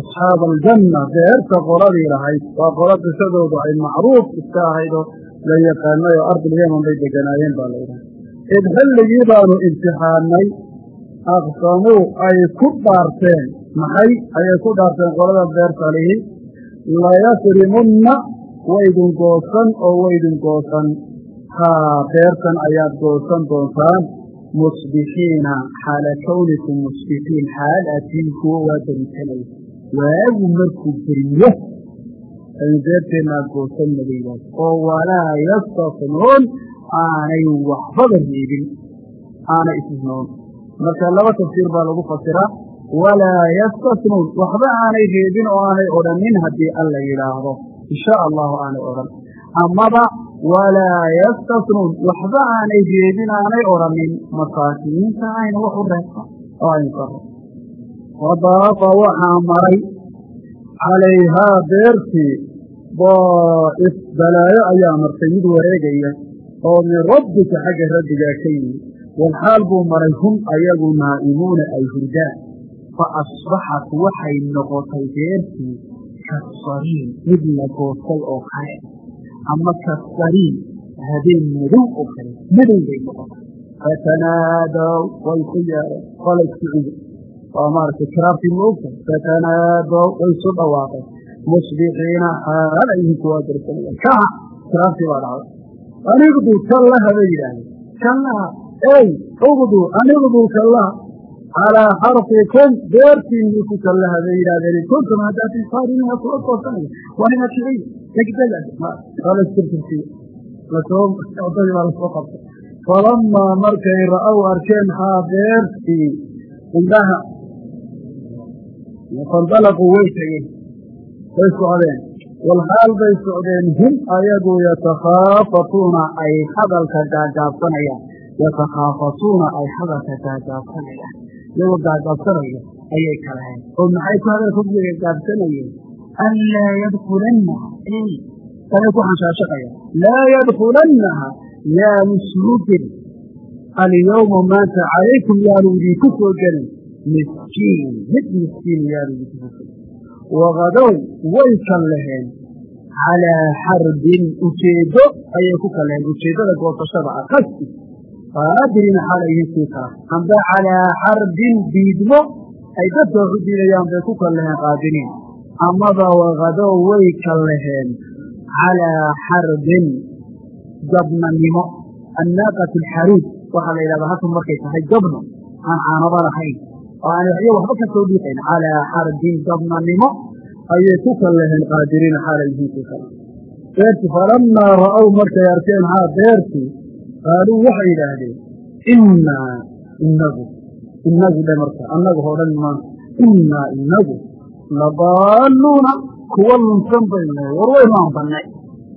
asxaaba aljanna beerta qoladii lahayd waa qolo qisadoodu ay macruuf iska ahayd oo la yaqaanay oo ardilyaman bay deganaayeen baa layidhaha id xilligii baanu imtixaannay aqsamuu ay ku dhaarteen maxay? Ayay ku dhaarteen qolada beerta lihi layasrimunna waydin goosan oo waydin goosan. Haa beertan ayaad goosan doontaan musbixiina xaala kawnikum musbixiin xaal atiin kuwo waa berisanaya waagu markuu beriyo beerteenna aad goosan madaydaas oo walaa yastasnuun aanay waxbaba reebin aanay isnoon marka laba tafsiir baa lagu fasiraa walaa yastasnuun waxba aanay reebin oo aanay odhanin haddii alla yidhaahdo insha allahu aanay odhan amaba walaa yastasnuun waxba aanay reebin aanay odhanin masaakiinta ayna wax u reebta oo aynu karo wadaafa waxaa maray calayhaa beertii daa'if balaayo ayaa martay mid wareegaya oo min rabbika xagga rabbigaa ka yimi walxaal buu maray hum ayagu naa'imuuna ay hurdaan fa asbaxat waxay noqotay beertii kasariin mid la goostay oo kale ama kasariin habeen madow oo kale madow bay noqotay fatanaadow way ku yeedheen qolay sicida waa maaragtay kiraartii ma ogta fatanaadow way isu dhawaaqeen musbixiina xaal ayhin kuwaa darsanaya kaha kiraartii baa dhacday anigduu kallaha bay yidhaahdeen kallaha ey ugdu anigdu kallaha calaa xarfikum beertiinii ku kallaha bay yidhahdeen kuntum haddaatin saarimiina kuwa toosanaya waa nima kicay degdega waa la soo wadadii baa la soo qabtay falamaa markay ra'ow arkeen haa beertii indhaha fandalaquu way tegeen way socdeen walxaal bay socdeen hum ayagu yatakhaafatuuna ay hadalka gaagaabsanayaan yatakhaafatuuna ay hadalka gaagaabsanayaan iyagoo gaagaabsanaya ayay kalahayn oo maxay ku hadalka gaagaabsanayeen an laa yadkulannaha sanay ku xanshaashaqayaan laa yadkulannaha yaanu soo gelin alyawma maanta calaykum yaanu idinku soo gelin. Miskiin mid miskiin yaanu idinku soo gelin. Wakadow way kallaheen calaa xarbin ujeeddo ayay ku kallaheen ujeeddada goosashada ah qasti qaadirin xalayhin sii kala amba calaa xarbin diidmo ay dadka wax u diidayaan bay ku kallaheen qaadiriin amaba wakadow way kallaheen calaa xarbin gabnanimo. Annaaqat alxaruud waxaa la yidhahdaa halkan markay tahay gabno. Aan caanaba lahayn. Oo aan waxyo waxba ka soo dhiiqayn calaa xarbin gabnanimo. Ayay ku kallaheen qaadiriina xaalayhiinkii kale beerti falammaa ra'ow markay arkeen haa beertii qaaluu waxay yidhaahdeen innaa inagu inagu dhe marka annagu hodhan maanta innaa inagu labaaluuna kuwa lunsan baynu war waynaan bannay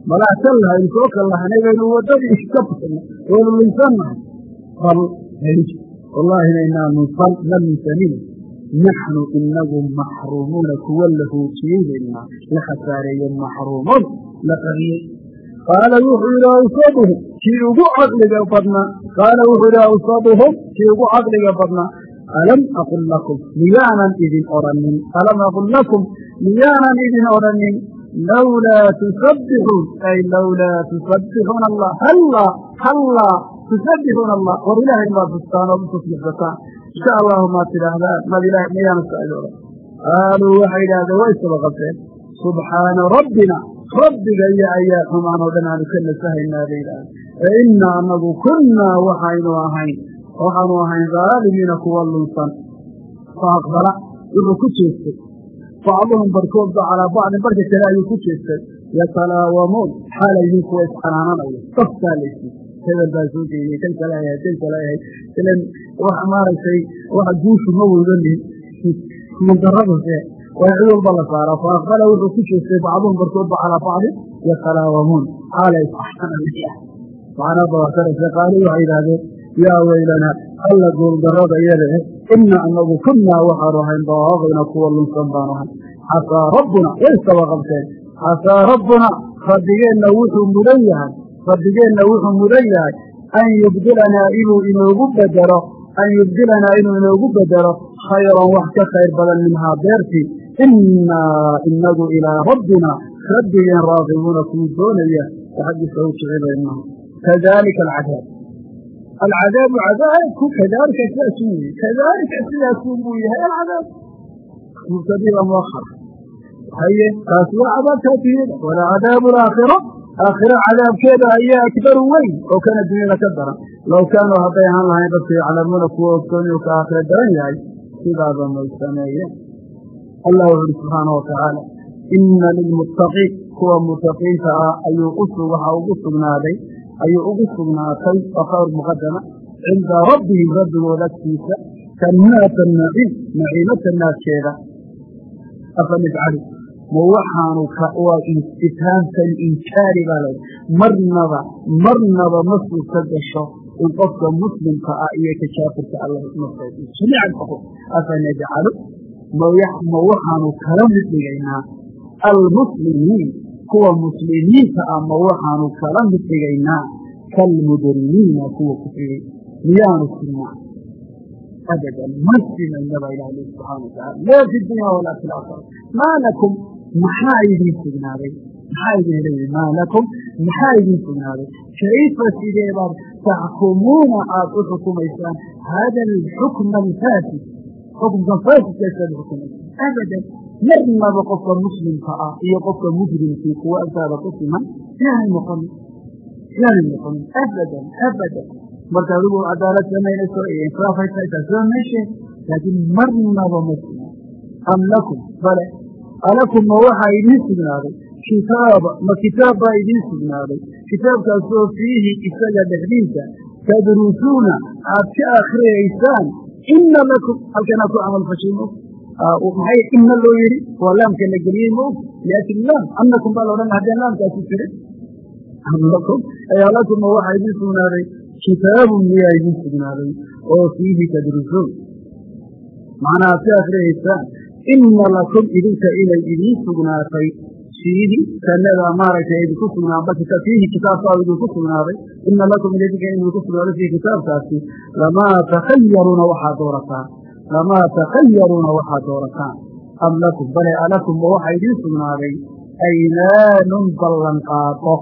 malaasan lahaynu soo kal lahanay baynu waddadii iska baxna waynu lunsannahay bal wallaahi inaynaa nunsan ma lunsanin naxnu inagu maxruumuuna kuwa la hoojiyey baynaa la khasaareeye maxruumoon la qariyey qaala wuxuu yidhi awsaduhum kii ugu caqliga badnaa qaala wuxuu yidhi awsaduhum kii ugu caqliga badnaa alam aqul lakum? Miyaanan idin odhanin alam aqul lakum? Miyaanan idin odhanin lawlaa tusabbixuun ay lawlaa tusabbixuuna allah. Hallaa hallaa tusabbixuuna allah. War ilaahay maad fustaan oo utasbixsataan insha allahu maad tidhaahdaan. Maad ilahay miyaana saaid odhan qaaluu waxay idhahdeen way qabteen subxaana rabbina rabbigaya ayaa xumaan oo dhan aanu ka nasahaynaa bay idhahdeen e innaa anagu kunnaa waxaynu ahayn waxaanu ahayn haalimiina kuwa lunsan fa aqbala wuxuu ku jeestay. Bacduhum barhkoodba calaa bacdin barka kale ayuu ku jeestay. Yatalaawamuun xaala idinkuwa isxanaananaya daftaa laysi hebel baa soo geeyey kan kale ahayd kan kale ahayd. Ilan wax maaragtay waxa guushu ma weydanin mandaradase waa cid walba la saaraa fa aqbala wuxuu ku jeestay bacduhum barhkoodba calaa bacdin yatalaawamuun xaala isxanaananaya macnaaba waxtaraysa qaali waxay yidhaahdeen yaa weylana alla guuldarrada iyada eh inna anagu kunnaa waxaanu ahayn daaqina kuwa lunsan baanu ahay. Xasaa rabbuna way isaba qabteen xasaa rabbuna rabbigeenna wuxuu mudan yahay. Rabbigeenna wuxuu mudan yahay. An yubdilanaa inuu inoogu bedelo an yubdilanaa inuu inoogu bedelo khayran wax ka khayr badan minhaa beertii innaa inagu ilaa rabbina rabbigeen raaqibuuna kuu doonaya xaggiisa u jecilaynaha kadalika alcadaab alcadaabu cadaabku kadaalika sidaasuu yihi kadaalika sidaasuu buu yahay alcadaab mubtadiba muahar haye taas waa cadaabka addunyada walacadaabu alaakhira aakhira cadaabkeeda ayaa akbaru weyn oo kana dunyada ka daran low kaanuu hadday ahaan lahayn dadku yaclamuuna kuwa ogsoon ka aakhira daran yahay sidaaba may allah wuxu uhi subxaana watacaala ina lilmuttaqiin kuwa mutaqiinta ah ayuu waxa ugu sugnaaday ayuu ugu sugnaatay khabar muqadama cinda rabbihim rabbigood agtiisa jannaata naciim naciimata naadkeeda afa najcalu ma waxaanu waa istifhaamkan inkaari baa la marnaba marnaba ma suurta gasho in qofka muslimka ah iyo ka jaafirka allah jamiican qofo afa najcalu ma waxaanu kala mid dhigaynaa almuslimiin kuwa muslimiinta ah ma waxaanu kala mid dhigaynaa kalmujrimiina kuwa kufriyey miyaanu sinaa. Abadan ma sinaynaba ilah li subxana watacala laa fi dunya walaa fi laakhira maa lakum maxaa idiin sugnaaday maxaa idin leeyihi maa lakum maxaa idiin sugnaaday kayfa sideebaad taxkumuuna aad u xukumaysaan? Hada alxukma alfaasid xukumkan faasidkaasaad xukumaysaan abadan marnaba qofka muslimka ah iyo qofka mujrimkii kuwa agtaada ku siman yaanay noqonin yaanay noqonin abadan abadan. Marka adigu cadaalad samaynayso iyo insaafay tahay taasoo meeshee laakiin marnaba ma siman. Am lakum bale alakum ma waxaa idiin sugnaaday kitaaba ma kitaab baa idiin sugnaaday kitaabkaasoo fiihi isaga dhexdiisa tadrusuuna aad ka akhriyaysaan ina lakum halkanaa ku camal fashimo maxay ina loo yidhi waa laamka la geliyey ma og liajli laam anakum baa laodhan haddeen laamkaasi jirin amlakum ayalakum ma waxaa idiin sugnaaday kitaabun miyaa idiin sugnaaday oo fiihi tadrusuun macnaha si akhriyaysaan ina lakum idinka inay idiin sugnaatay fiihi sanada maaragtay idinku sugnaa fiihi kitaabkaa idinku sugnaaday. Ina lakum idinka idinku sugnaaday fiihi kitaabkaasi lamaa takhayaruuna waxaad doorataan lamaa takhayaruuna waxaad doorataan. Am lakum bale alakum ma waxaa idiin sugnaaday aymaanun ballanqaado.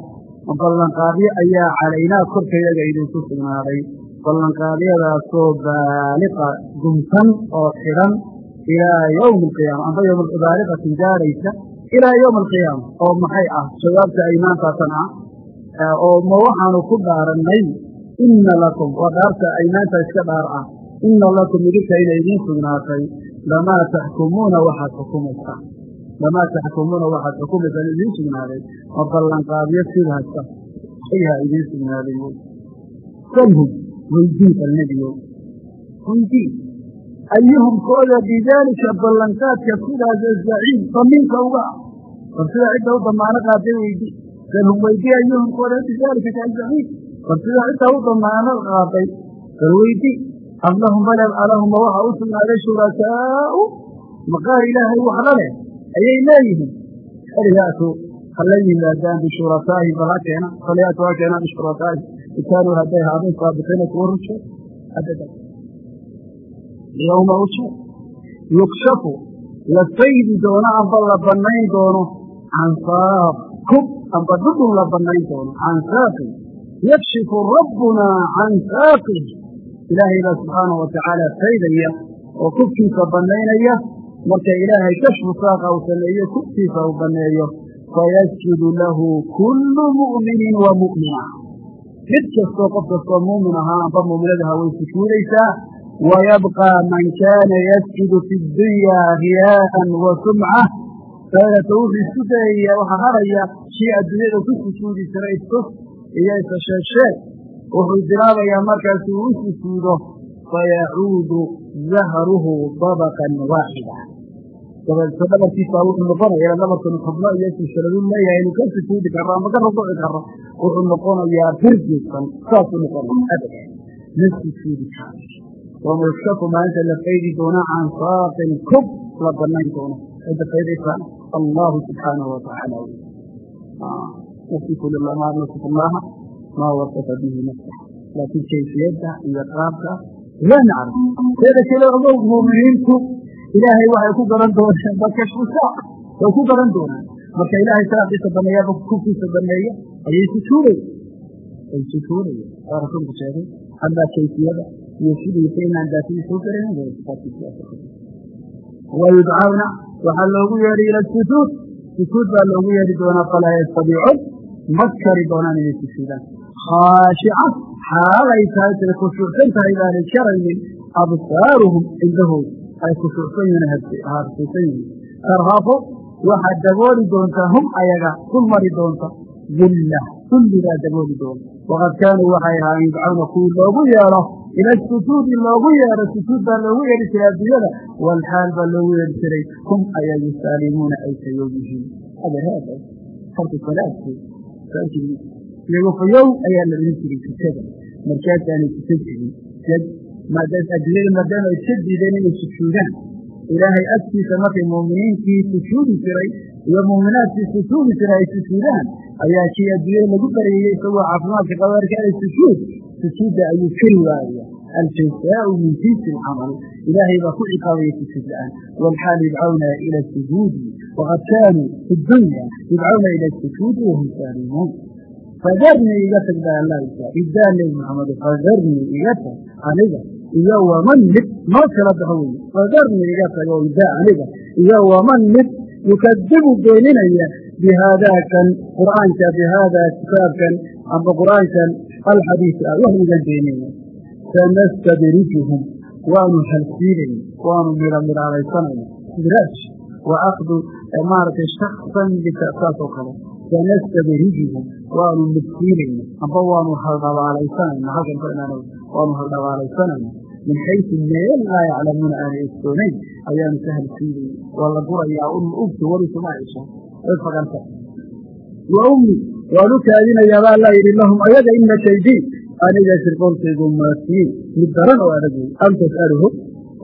Ballanqaadyo ayaa calaynaa korkayaga idinku sugnaaday. Ballanqaadyadaasoo baaliqa gumsan oo xidhan ilaa yowmi alqiyaama amba yowm baaliqatin gaaraysa ilaa yowmi alqiyaama oo maxay ah? Jawaabta aymaantaatan ah oo ma waxaanu ku dhaarannay ina lakum waa dhaarta aymaanta iska dhaar ah ina lakum idinka inay idiin sugnaatay lamaa taxkumuuna waxaad xukumaysaan lamaa taxkumuuna waxaad xukumaysaan idiin sugnaaday ma ballanqaadyo sidaasa ayaa idiin sugnaaday. Salhum weydiin alnebiyow weydiin ayuhum kooda bidaalika ballanqaadka sidaasa zaciim damiinka uga ah bal sida cidda u damaano qaaday weydi salhum weydi ayuhum kooda bidaalika ka zaciim bal sida cidda u damaano qaaday bal weydi am lahum bale alahuma waxa u sugnaaday shurakaau maqaar ilaahay waxla leh ayay leeyihiin falyaatu hala yimaadaan bishurakaa'ihim bal ha keena falyaatu ha keenaan rushe yowma ushe yukshafu la faydi doono amba la bannayn doono can saaq kub amba dhudhun la bannayn doono can saaqi yakshifu rabbunaa can saaqi ilaahay baa subxaanahu watacaala faydaya oo kubkiisa bannaynaya. Marka ilaahay kashfu saaqa uu sameeyo kubkiisa uu banneeyo fayasjudu lahu kullu mu'minin wa mu'mina. Mid kastoo qof kastoo muumin ahaa amba muuminadaha way sujuudaysaa wayabqىa man kaana yasjudu fi اdunyaa riyaa'an wa sumca dabeeta wuxuu isku dayaya waxaa haraya kii adduunyada ku sujuudi jiray istus iyo isa sheegsheeg wuxuu bilaabayaa markaasi uu u sujuudo fayacuudu zahruhu dabaqan waaxida dabeeto dhabarkiisa wuxuu noqonaya dhabarkanu xubno iyo silsiladu leeyahay inuu ka sujuudi karo ama ka rukuci karo wuxuu noqonayaa birgisan saasuu noqonaya abada wama yukshafu maalinta la faydi doona can saaqin kub la banayn doono. Cidda faydaysa allahu subxaanahu watacaala nasiku lilamaa nasiku llaha maa wasafa bihi nafsa laakiin kayfiyadda iyo qaabka laa naclam teeda kale ogow muuminiintu ilaahay waxay ku garan doonaan bakashfu saac way ku garan doonaan. Marka ilaahay saaqiisa baneeya kubkiisa baneeya ayay sujuudaya ay sujuudaya waa rasuulku sheegay amaa kayfiyada iyo sidiisa inaan daatadiisa u garayn wayudcawna waxaa loogu yeedhay ila sujuud sujuud baa loogu yeedhi doonaa falaa yastadiicuun ma kari doonaan inay sujuudaan khaashica xaalay tahay tay khushuucsan tahay baanay karaynin absaaruhum cindahooda ay khushuucsan yihiin harsuusan yihiin tarhaqu waxaad dabooli doontaa hum ayaga ku mari doonta dilla dulligaa dabooli doonta waqad kaanuu waxay ahaayeen yudcawna kuwii loogu yeedho ila sujuudi loogu yeedho sujuud baa loogu yeedhi jiray adduunyada walxaal baa loogu yeedhi jiray hum ayaa yusaalimuuna ay fayow yihiin. Iyagoo fayow ayaa la dhihin jiray tukada. Markaasaanay tukan jirin. Adduunyada maadaama ay iska diideen inay sujuudaan ilaahay agtiisa markay muuminiintii sujuudi jiray iyo muuminaadkii sujuudi jiray ay sujuudaan ayaa kii adduunyada lagu baryayey isagoo caafimaadka qaba arkaanay sujuud sujuudda ayuu keri waaya aljazaau min jinsi alcamal ilaahay baa ku ciqaabaya sujuud la'aan walxaal yudcawna ila sujuudi waqad kaanuu fi dunya yudcawna ila sujuudi wahum saalimuun fadarnii iga tag baa allah isa idaa nebi maxamedo fadarnii iga tag aniga iyo waman mid noo kala baxo wey fadarnii iga tago idaa aniga iyo waman mid yukadibu beeninaya bihaadaakan qur'aanka bihaadaa kitaabkan amba qur'aankan alxadiis ah waxyigan beeninaya sanastadrijuhum waanu halsiinayna waanu midhamidhaalaysanayna idraaj wa akdu maaragtay shaksan saas oo kale sanastadrijuhum waanu midsiinayna amba waanu haldhabaalaysanayna halkan waanu haldhabaalaysanayna min xaysu meel laa yaclamuuna aanay ogsoonayn ayaanu ka halsiinayna waa la gurayaa ugtu warisuma cisha way faganta wa ummi waanu kaadinayaa baa alla yidhi lahum ayaga ina kaydii aniga shirqoonkaygu maatiin mid daran oo adag wey am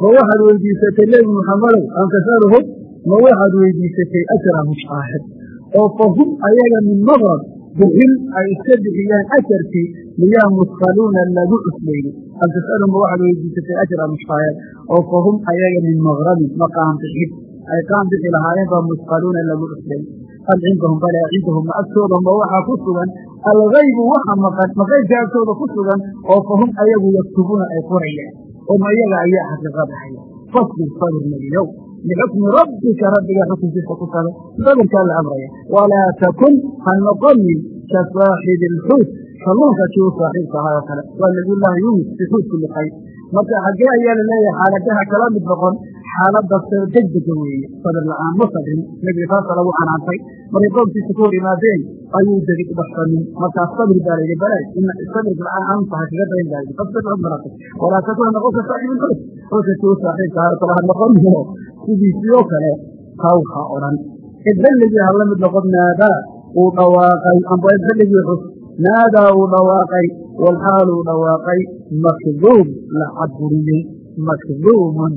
ma waxaad weydiisatay nebi muxamadow am tas'aluhum ma waxaad weydiisatay ajrahum aaxid oo fahum ayaga min nadar bixin ay iska bixiyaan ajarkii miyaa musqaluuna lagu cuslayni am tas'aluhum ma waxaad weydiisatay ajrahum aaxid oo fahum ayaga min maqramin ma qaanbixin ay qaanbixi lahaayeen baa musqaluuna lagu cuslay am cindahum bale cindahum ma agtooda ma waxaa ku sugan algaybu waxa maqan maqaybka agtooda ku sugan oo fahum ayagu yaktubuuna ay qorayaan oma iyaga ayaa xaqiiqada haya fasbir sabir nebiyow lixukmi rabbika rabbiga xukunkiisa ku sabe sabirkaa la amraya walaa takun ha noqonin ka saaxibi alxuut kalluunka kii u saaxiibka ahaa oo kale waa nabiyullaahi yuunus fi xuutki liqay marka xaggee ayaa la leeyahay xaaladaha kala mid noqon xaaladda degdega weeye sabir la'aan ma markay qoomkiisa ku hor yimaadeen ayuu degi baxsanin markaas sabir baa layidhi bale sabirka lacaan tahay kaga dayn baa yidhi fasbir cumrata walaa takuna noqon ka saaxibi lxus xusaki u saaxiibka haatala ha noqoniyo sidiisii oo kale hawha odhan idballigii ha la mid noqon. Naadaa uu dhawaaqay. Amba idballigii xus naadaa uu dhawaaqay. Walxaal uu dhawaaqay. Makduum la caburiyey. Makduumun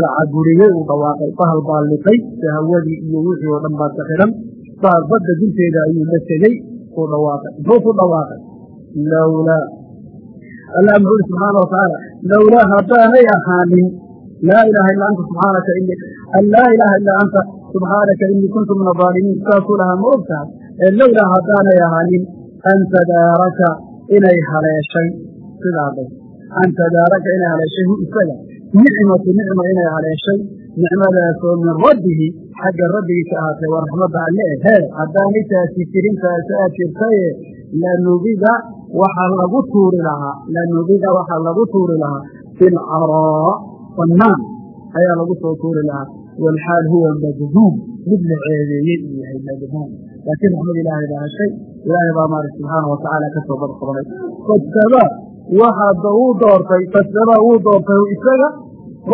la caburiyey uu dhawaaqay. Bahal baa liqay. Sahwadii iyo wixii oo dhan baa ka xidhan bahal badda gunteeda ayuu la tegey uu dhawaaqay muxuu ku dhawaaqay? Lowlaa allah muxuu uri subxaana watacaala lowlaa haddaanay ahaanin laa ilaaha illaa anta subxaanaka an laa ilaaha illaa anta subxaanaka inii kuntu min adaalimiin saasuu lahaa ma og ee lowlaa haddaanay ahaanin an tadaaraka inay haleeshay. Sidaaday an tadaaraka inay haleeshay hu isaga nicmatu nicma inay haleeshay nicmadaasoo min rabbihi xagga rabbigii ka ahaatay waa raxmadda alle e hee haddaanay taasi jirin taasi aad jirtaye lanubida waxaa lagu tuuri lahaa lanubida waxaa lagu tuuri lahaa bilcaraa bannaan ayaa lagu soo tuuri lahaa. Walxaal huwa madmuum mid la ceebeeyey uu yahay madmuum laakiin raxmad ilaahay baa heshay ilaahay baa maarag subxaana watacaala ka soo badqabnay fastaba waxaada uu doortay fastaba wuu doortay isaga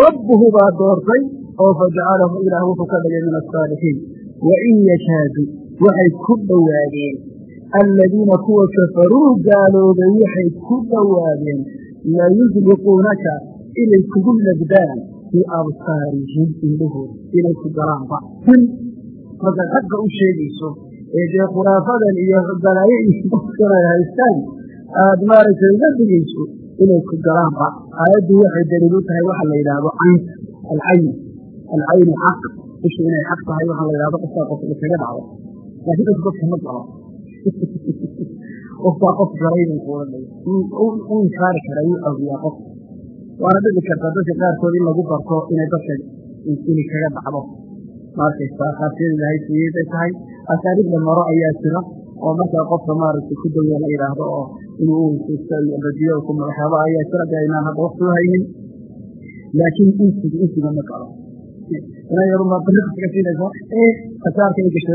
rabbuhu baa doortay oo fajacalahu ilaah wuxuu ka dhigay min asaalixiin wain yashaadu waxay ku dhowaadeen. Aladiina kuwa kafaruu gaaloobay waxay ku dhowaadeen layusliquunaka inay kugu legdaan fii absaarihim indhahooda inay ku galaanba kun markaad xagga u sheegayso ee dee khuraafadan iyo balaayo iyo dadkan ay haystaan aada maaragtay uga dhigayso inay ku galaanba aayaddu waxay daliil tahay waxa la yidhaahdo alcayn alcaynu xaq ishu inay xaq tahay waxaa la yidhahdo qofkaa qof kaga dhacdo laakiin dadku dadka ma galo qofkaa qof galay buu ku odhanaya u inkaari karaa qof waana dhici kartaa dadka qaarkood in lagu barto inay dadka inay kaga dhacdo maarkaysaa khaasiyada ilaahay siiyey bay tahay asaariib la maro ayaa jira oo markaa qofka maaragtay ku dawya la yidhaahdo oo inuu uweysysto iyo radiyo ku magaxaabo ayaa jira de aynaan hadda wakti u haynin laakiin insiga insiga ma galo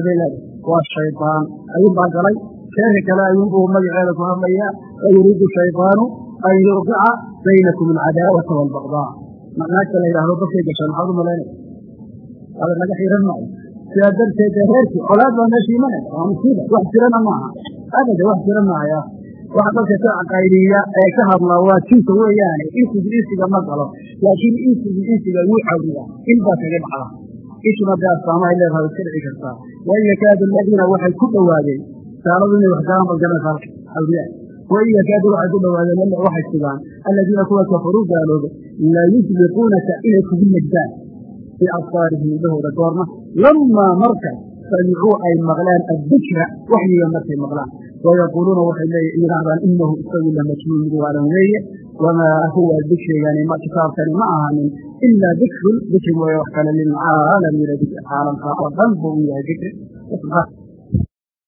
leedahay waa shaydaan ayuun baa galay sheeka kale ayuunbuu magaceeda ku hadlayaa wa yuriidu shaydaanu an yuqica baynakum alcadaawata waalbaqdaa naagta la yidhahdo dadkay gashaan maxaad u malaynaya ada laga xiran maayo sidaa darteed reerkii colaad baa meesha imanaysa waa musiiba wax jirana maaha abada wax jira maaya waxa dadka ka caqaydiya ee ka hadla waa jinka weeyaane insigu insiga ma galo laakiin insigu insiga wuu cawdiya in baa kaga dhacda. Ishuna dee astaamahay leedahay iska dhici kartaa. Wain yakaadu aladiina waxay ku dhowaadeen saaladu inay wax galaan bal garanaysa wain yakaadu waxay ku dhowaadeen waxay sugaan aladiina kuwa kafaruu gaalooba la yusliquunaka inay kugu negdaan fii absaarihim indhahooda goorma. Lamaa marka samicuu ay maqlaan addikra waxyiga markay maqlaan wayaquuluuna waxay yidhaahdaan inahu isagu lamajnuun mid waalan weeye wamaa huwa dikrigani kitaabkani ma ahanin ilaa dikrun dikri mooye wax kale lilcaalamiina caalamka oo dhan buu u yahay dikri